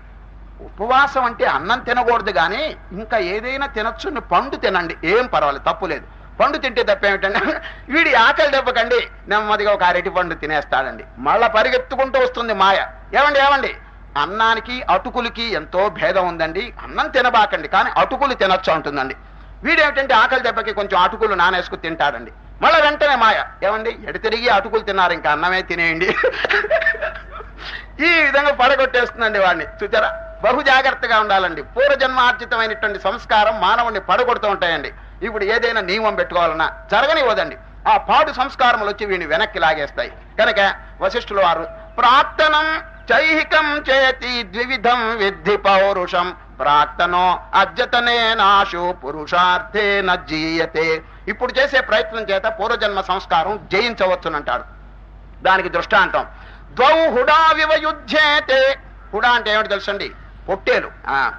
ఉపవాసం అంటే అన్నం తినకూడదు కానీ ఇంకా ఏదైనా తినొచ్చు. పండు తినండి. ఏం పర్వాలేదు తప్పు లేదు. పండు తింటే తప్పేమిటండి? వీడి ఆకలి దెబ్బకండి. నెమ్మదిగా ఒక అరటి పండు తినేస్తాడండి. మళ్ళా పరిగెత్తుకుంటూ వస్తుంది మాయ. ఏమండి ఏమండి? అన్నానికి అటుకులకి ఎంతో భేదం ఉందండి. అన్నం తినబాకండి కానీ అటుకులు తినొచ్చు అంటుందండి. వీడేమిటంటే ఆకలి దెబ్బకి కొంచెం అటుకులు నానేసుకు తింటాడండి. మళ్ళీ వెంటనే మాయ ఏమండి ఎడతిరిగి అటుకులు తిన్నారు ఇంకా అన్నమే తినేయండి. ఈ విధంగా పడగొట్టేస్తుందండి వాడిని. చూచారా? బహు జాగ్రత్తగా ఉండాలండి. పూర్వజన్మార్జితమైనటువంటి సంస్కారం మానవుడిని పడగొడుతూ ఉంటాయండి. ఇప్పుడు ఏదైనా నియమం పెట్టుకోవాలన్నా జరగనివ్వదండి ఆ పాడు సంస్కారములు వచ్చి వీడిని వెనక్కి లాగేస్తాయి. కనుక వశిష్ఠుల వారు ప్రార్థనం చైహికం చేతి ద్వివిధం విద్ధి పౌరుషం. ప్రార్థనో అద్యతనే నాశు పురుషార్థే జీయతే ఇప్పుడు చేసే ప్రయత్నం చేత పూర్వజన్మ సంస్కారం జయించవచ్చునంటాడు. దానికి దృష్టాంతం. ద్వౌ హుడా వివయుధ్యేతే. హుడా అంటే ఏమిటి తెలుసండి? పొట్టేలు. ఆ,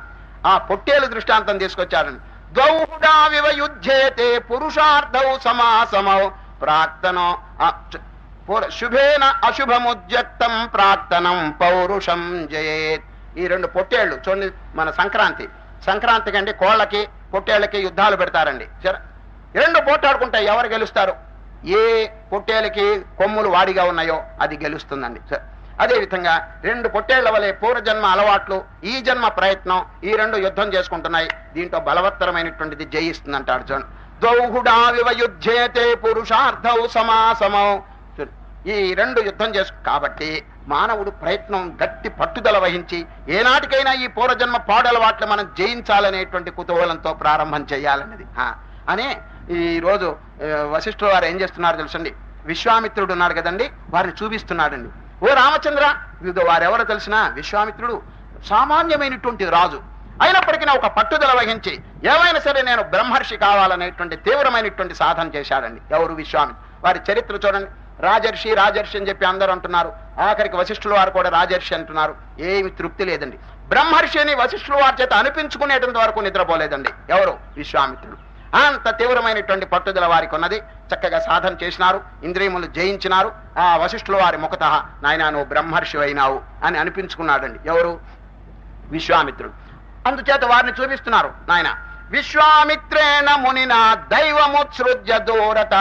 ఆ పొట్టేలు దృష్టాంతం తీసుకొచ్చారండి ద్వౌ హుడా వివయుధ్యేతే పురుషార్థౌ సమాసమౌ. ప్రాక్తనో శుభేన అశుభముద్యక్తం ప్రాక్తనం పౌరుషం జయేత్. ఈ రెండు పొట్టేళ్ళు చూడండి మన సంక్రాంతి. సంక్రాంతి కంటే కోళ్ళకి పొట్టేళ్ళకి యుద్ధాలు పెడతారండి. రెండు పోటాడుకుంటాయి ఎవరు గెలుస్తారు? ఏ పొట్టేలకి కొమ్ములు వాడిగా ఉన్నాయో అది గెలుస్తుందండి. అదేవిధంగా రెండు పొట్టేళ్ళ వలె పూర్వజన్మ అలవాట్లు ఈ జన్మ ప్రయత్నం ఈ రెండు యుద్ధం చేసుకుంటున్నాయి. దీంట్లో బలవత్తరమైనటువంటిది జయిస్తుంది అంటాడు చూడండి. దౌహుడా వివయుధ్యేతే పురుషార్థౌ సమాసమౌ. ఈ రెండు యుద్ధం చేసు కాబట్టి మానవుడు ప్రయత్నం గట్టి పట్టుదల వహించి ఏనాటికైనా ఈ పూర్వజన్మ పాడలవాట్లు మనం జయించాలనేటువంటి కుతూహలంతో ప్రారంభం చేయాలన్నది. అనే ఈ రోజు వశిష్ఠుల వారు ఏం చేస్తున్నారు తెలుసండి? విశ్వామిత్రుడు ఉన్నాడు కదండి వారిని చూపిస్తున్నాడండి. ఓ రామచంద్ర ఇది వారెవరో తెలిసిన విశ్వామిత్రుడు సామాన్యమైనటువంటి రాజు. అయినప్పటికీ ఒక పట్టుదల వహించి ఏమైనా సరే నేను బ్రహ్మర్షి కావాలనేటువంటి తీవ్రమైనటువంటి సాధన చేశాడండి. ఎవరు విశ్వామి వారి చరిత్ర చూడండి. రాజర్షి రాజర్షి అని చెప్పి అందరూ అంటున్నారు. ఆఖరికి వశిష్ఠుల వారు కూడా రాజర్షి అంటున్నారు. ఏమి తృప్తి లేదండి. బ్రహ్మర్షి అని వశిష్ఠుల వారి చేత అనిపించుకునేటంత వరకు నిద్రపోలేదండి. ఎవరు? విశ్వామిత్రుడు. అంత తీవ్రమైనటువంటి పట్టుదల వారికి ఉన్నది. చక్కగా సాధన చేసినారు. ఇంద్రియములు జయించినారు. ఆ వశిష్ఠుల వారి ముఖత నాయన నువ్వు బ్రహ్మర్షి అయినావు అని అనిపించుకున్నాడండి. ఎవరు? విశ్వామిత్రుడు. అందుచేత వారిని చూపిస్తున్నారు. నాయన విశ్వామిత్రేణ మునినా దైవముత్సృజ్య దూరత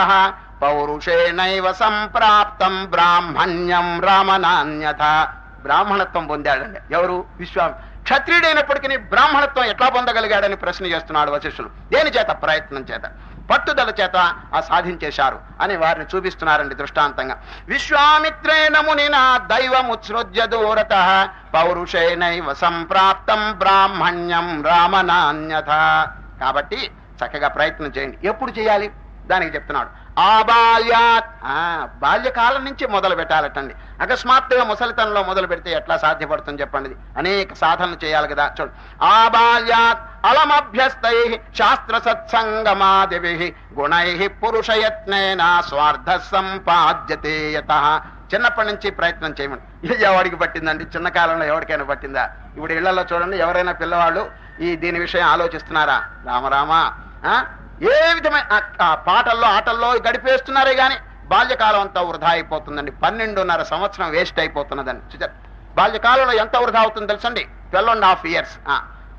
పౌరుషేణైవ సంప్రాప్తం బ్రాహ్మణ్యం రామనాన్యథ. బ్రాహ్మణత్వం పొందాడండి. ఎవరు? విశ్వామి. క్షత్రియుడైనప్పటికీ బ్రాహ్మణత్వం ఎట్లా పొందగలిగాడని ప్రశ్న చేస్తున్నాడు వశిష్ఠులు దేని చేత? ప్రయత్నం చేత. పట్టుదల చేత ఆ సాధించేశారు అని వారిని చూపిస్తున్నారండి దృష్టాంతంగా. విశ్వామిత్రేణమునినా దైవముత్సృజ్య దూరత. పౌరుషేణైవ సంప్రాప్తం బ్రాహ్మణ్యం రామనాన్యథ. కాబట్టి చక్కగా ప్రయత్నం చేయండి. ఎప్పుడు చేయాలి? దానికి చెప్తున్నాడు. ఆబాల్యాత్ ఆ, బాల్యకాలం నుంచి మొదలు పెట్టాలటండి. అకస్మాత్తుగా ముసలితనంలో మొదలు పెడితే ఎట్లా సాధ్యపడుతుంది చెప్పండి. అనేక సాధనలు చేయాలి కదా. చూడు. ఆబాల్యాత్ అలమభ్యస్తై శాస్త్ర సత్సంగమాదివి గుణై పురుషయత్నేన స్వార్థ సంపాద్యతేయత చిన్నప్పటి నుంచి ప్రయత్నం చేయమని ఇది ఎవడికి పట్టిందండి? చిన్న కాలంలో ఎవరికైనా పట్టిందా? ఇప్పుడు ఇళ్ళలో చూడండి ఎవరైనా పిల్లవాళ్ళు ఈ దీని విషయం ఆలోచిస్తున్నారా? రామరామా ఆ? ఏ విధమైన ఆ- పాటల్లో ఆటల్లో గడిపేస్తున్నారే గాని బాల్యకాలం అంతా వృధా అయిపోతుందండి. పన్నెండున్నర సంవత్సరం వేస్ట్ అయిపోతున్నదండి. చూచారు బాల్యకాలంలో ఎంత వృధా అవుతుందో తెలుసండి? Twelve and half years.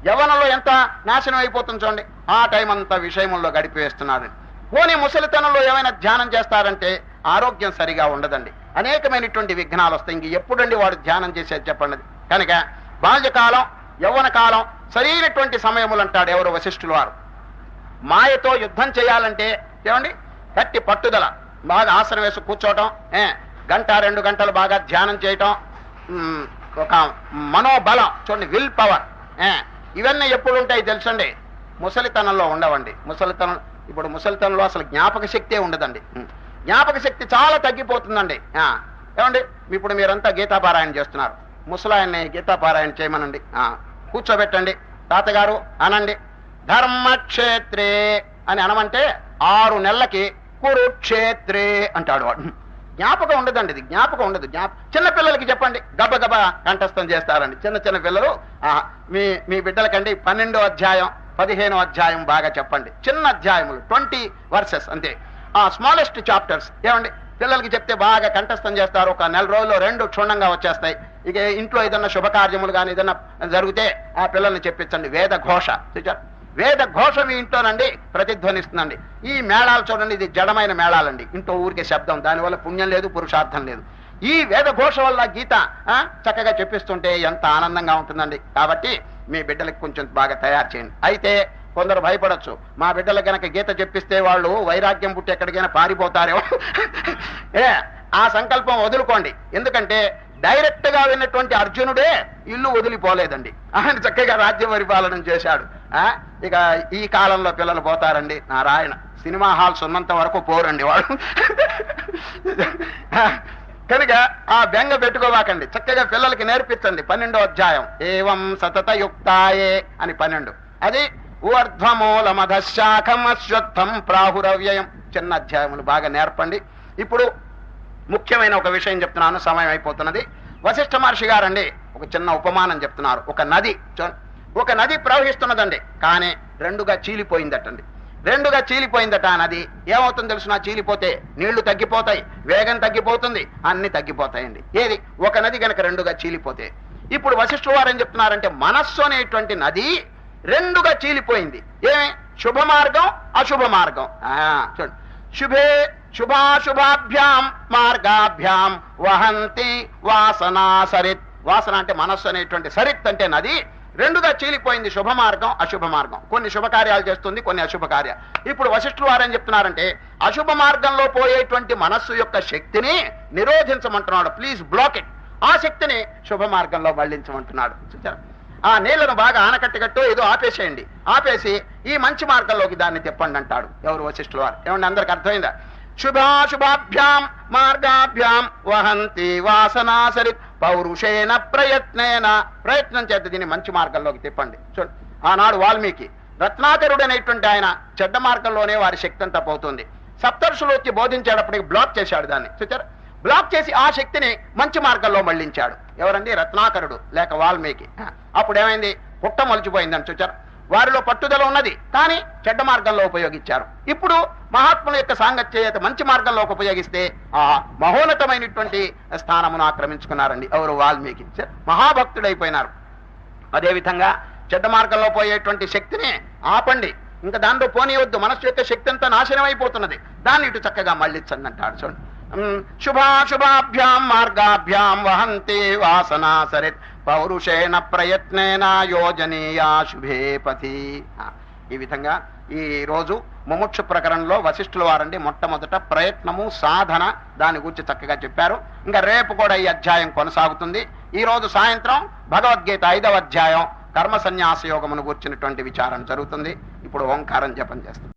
యవనంలో ఎంత నాశనం అయిపోతుంది చూడండి. ఆ టైం అంతా విషయముల్లో గడిపేస్తున్నాడు పోనీ ముసలితనంలో ఏమైనా ధ్యానం చేస్తారంటే ఆరోగ్యం సరిగా ఉండదండి. అనేకమైనటువంటి విఘ్నాలు వస్తాయి. ఇంక ఎప్పుడండి వాడు ధ్యానం చేసేది చెప్పండి. కనుక బాల్యకాలం యవ్వన కాలం సరైనటువంటి సమయములు అంటాడు ఎవరు వశిష్ఠులు వారు. మాయతో యుద్ధం చేయాలంటే ఏమండి? గట్టి పట్టుదల. బాగా ఆసనం వేసి కూర్చోవటం ఏ గంట రెండు గంటలు బాగా ధ్యానం చేయటం ఒక మనోబలం చూడండి విల్ పవర్ ఏ ఇవన్నీ ఎప్పుడు ఉంటాయి తెలుసండి? ముసలితనంలో ఉండవండి. ముసలితనం ఇప్పుడు ముసలితనంలో అసలు జ్ఞాపక శక్తే ఉండదండి. జ్ఞాపక శక్తి చాలా తగ్గిపోతుందండి. ఏమండి? ఇప్పుడు మీరంతా గీతాపారాయణ చేస్తున్నారు. ముసలాయన్ని గీతాపారాయణ చేయమనండి. కూర్చోబెట్టండి. తాతగారు అనండి. ధర్మక్షేత్రే అని అనమంటే ఆరు నెలలకి కురుక్షేత్రే అంటాడు వాడు. జ్ఞాపకం ఉండదండి ఇది జ్ఞాపకం ఉండదు. జ్ఞాప చిన్న పిల్లలకి చెప్పండి. గబ గబ కంఠస్థం చేస్తారండి. చిన్న చిన్న పిల్లలు మీ మీ బిడ్డలకండి పన్నెండో అధ్యాయం పదిహేనో అధ్యాయం బాగా చెప్పండి. చిన్న అధ్యాయములు ట్వంటీ వర్సెస్ అంతే. ఆ స్మాలెస్ట్ చాప్టర్స్ ఏమండి? పిల్లలకి చెప్తే బాగా కంఠస్థం చేస్తారు. ఒక నెల రోజుల్లో రెండు క్షుణ్ణంగా వచ్చేస్తాయి. ఇక ఇంట్లో ఏదన్నా శుభకార్యములు కానీ ఏదన్నా జరిగితే ఆ పిల్లల్ని చెప్పించండి. వేద ఘోష చూచారు వేద ఘోష మీ ఇంట్లోనండి ప్రతిధ్వనిస్తుందండి. ఈ మేళాలు చూడండి ఇది జడమైన మేళాలండి. ఇంట్లో ఊరికే శబ్దం దానివల్ల పుణ్యం లేదు పురుషార్థం లేదు. ఈ వేద ఘోష వల్ల గీత ఆ, చక్కగా చెప్పిస్తుంటే ఎంత ఆనందంగా ఉంటుందండి. కాబట్టి మీ బిడ్డలకు కొంచెం బాగా తయారు చేయండి. అయితే కొందరు భయపడొచ్చు. మా బిడ్డలకు గనక గీత చెప్పిస్తే వాళ్ళు వైరాగ్యం పుట్టి ఎక్కడికైనా పారిపోతారేమో. ఏ ఆ సంకల్పం వదులుకోండి. ఎందుకంటే డైరెక్ట్గా విన్నటువంటి అర్జునుడే ఇల్లు వదిలిపోలేదండి. ఆయన చక్కగా రాజ్య పరిపాలన చేశాడు. ఇక ఈ కాలంలో పిల్లలు పోతారండి. నారాయణ. సినిమా హాల్స్ ఉన్నంత వరకు పోరండి వాడు. కనుక ఆ బెంగ పెట్టుకోవాకండి చక్కగా పిల్లలకి నేర్పించండి. పన్నెండో అధ్యాయం. ఏవం సతత యుక్తాయే అని పన్నెండు. అది ఊర్ధ్వమూలమధశాఖం అశ్వత్థం ప్రాహురవ్యయం. చిన్న అధ్యాయములు బాగా నేర్పండి. ఇప్పుడు ముఖ్యమైన ఒక విషయం చెప్తున్నాను. సమయం అయిపోతున్నది. వశిష్ఠ మహర్షి గారండి ఒక చిన్న ఉపమానం చెప్తున్నారు. ఒక నది. చూ- ఒక నది ప్రవహిస్తున్నదండి. కానీ రెండుగా చీలిపోయిందటండి. రెండుగా చీలిపోయిందట ఆ నది. ఏమవుతుంది తెలుసునా? చీలిపోతే నీళ్ళు తగ్గిపోతాయి వేగం తగ్గిపోతుంది అన్ని తగ్గిపోతాయండి. ఏది? ఒక నది గనక రెండుగా చీలిపోతే. ఇప్పుడు వశిష్ఠుల వారు ఏం చెప్తున్నారంటే మనస్సు అనేటువంటి నది రెండుగా చీలిపోయింది. ఏమి? శుభ మార్గం అశుభ మార్గం. ఆ, చూడండి. శుభే శుభాశుభాభ్యాం మార్గాభ్యాం వహంతి వాసనా సరిత్ వాసన అంటే మనస్సు అనేటువంటి సరిత్ అంటే నది. రెండుగా చీలిపోయింది శుభ మార్గం అశుభ మార్గం కొన్ని శుభకార్యాలు చేస్తుంది కొన్ని అశుభ కార్యాలు ఇప్పుడు వశిష్ఠులు వారని చెప్తున్నారంటే అశుభ మార్గంలో పోయేటువంటి మనస్సు యొక్క శక్తిని నిరోధించమంటున్నాడు. ప్లీజ్ బ్లాక్ ఇట్ ఆ శక్తిని శుభ మార్గంలో మళ్ళించమంటున్నాడు. చూచారా ఆ నీళ్ళను బాగా ఆనకట్టగట్టు ఏదో ఆపేసేయండి. ఆపేసి ఈ మంచి మార్గంలోకి దాన్ని తెప్పండి అంటాడు ఎవరు వశిష్ఠుల వారు? ఏమండి అందరికి అర్థమైందా? శుభాశుభాభ్యాం మార్గాభ్యాం వహంతి వాసనా సరి పౌరుషేణ ప్రయత్నేన ప్రయత్నం చేత దీన్ని మంచి మార్గంలోకి తిప్పండి. చూడు ఆనాడు వాల్మీకి రత్నాకరుడు అనేటువంటి ఆయన చెడ్డ మార్గంలోనే వారి శక్తి అంతా పోతుంది. సప్తర్షులు వచ్చి బోధించేటప్పటికి బ్లాక్ చేశాడు దాన్ని. చూచారు? బ్లాక్ చేసి ఆ శక్తిని మంచి మార్గంలో మళ్ళించాడు. ఎవరండి? రత్నాకరుడు లేక వాల్మీకి. అప్పుడు ఏమైంది పుట్ట మొలిచిపోయిందని చూచారు? వారిలో పట్టుదల ఉన్నది. కానీ చెడ్డ మార్గంలో ఉపయోగించారు. ఇప్పుడు మహాత్ముల యొక్క సాంగత్యత మంచి మార్గంలోకి ఉపయోగిస్తే ఆ మహోన్నతమైనటువంటి స్థానమును ఆక్రమించుకున్నారండి. ఎవరు? వాల్మీకి మహాభక్తుడైపోయినారు. అదేవిధంగా చెడ్డ మార్గంలో పోయేటువంటి శక్తిని ఆపండి. ఇంకా దాంట్లో పోనీయవద్దు మనస్సు యొక్క శక్తి అంతా నాశనం అయిపోతున్నది దాన్ని ఇటు చక్కగా మళ్ళించండి అంటాడు చూడండి శుభాశుభాభ్యాం మార్గాభ్యాం వహంతే వాసనా సరే పౌరుషేణ ప్రయత్నేన యోజనీయా శుభే పథి ఈ విధంగా ఈ రోజు ముముక్షు ప్రకరణలో వశిష్ఠుల వారండి మొట్టమొదట ప్రయత్నము సాధన దాని గురించి చక్కగా చెప్పారు. ఇంకా రేపు కూడా ఈ అధ్యాయం కొనసాగుతుంది. ఈ రోజు సాయంత్రం భగవద్గీత ఐదవ అధ్యాయం కర్మ సన్యాస యోగమును గూర్చినటువంటి విచారం జరుగుతుంది. ఇప్పుడు ఓంకారం జపం చేస్తుంది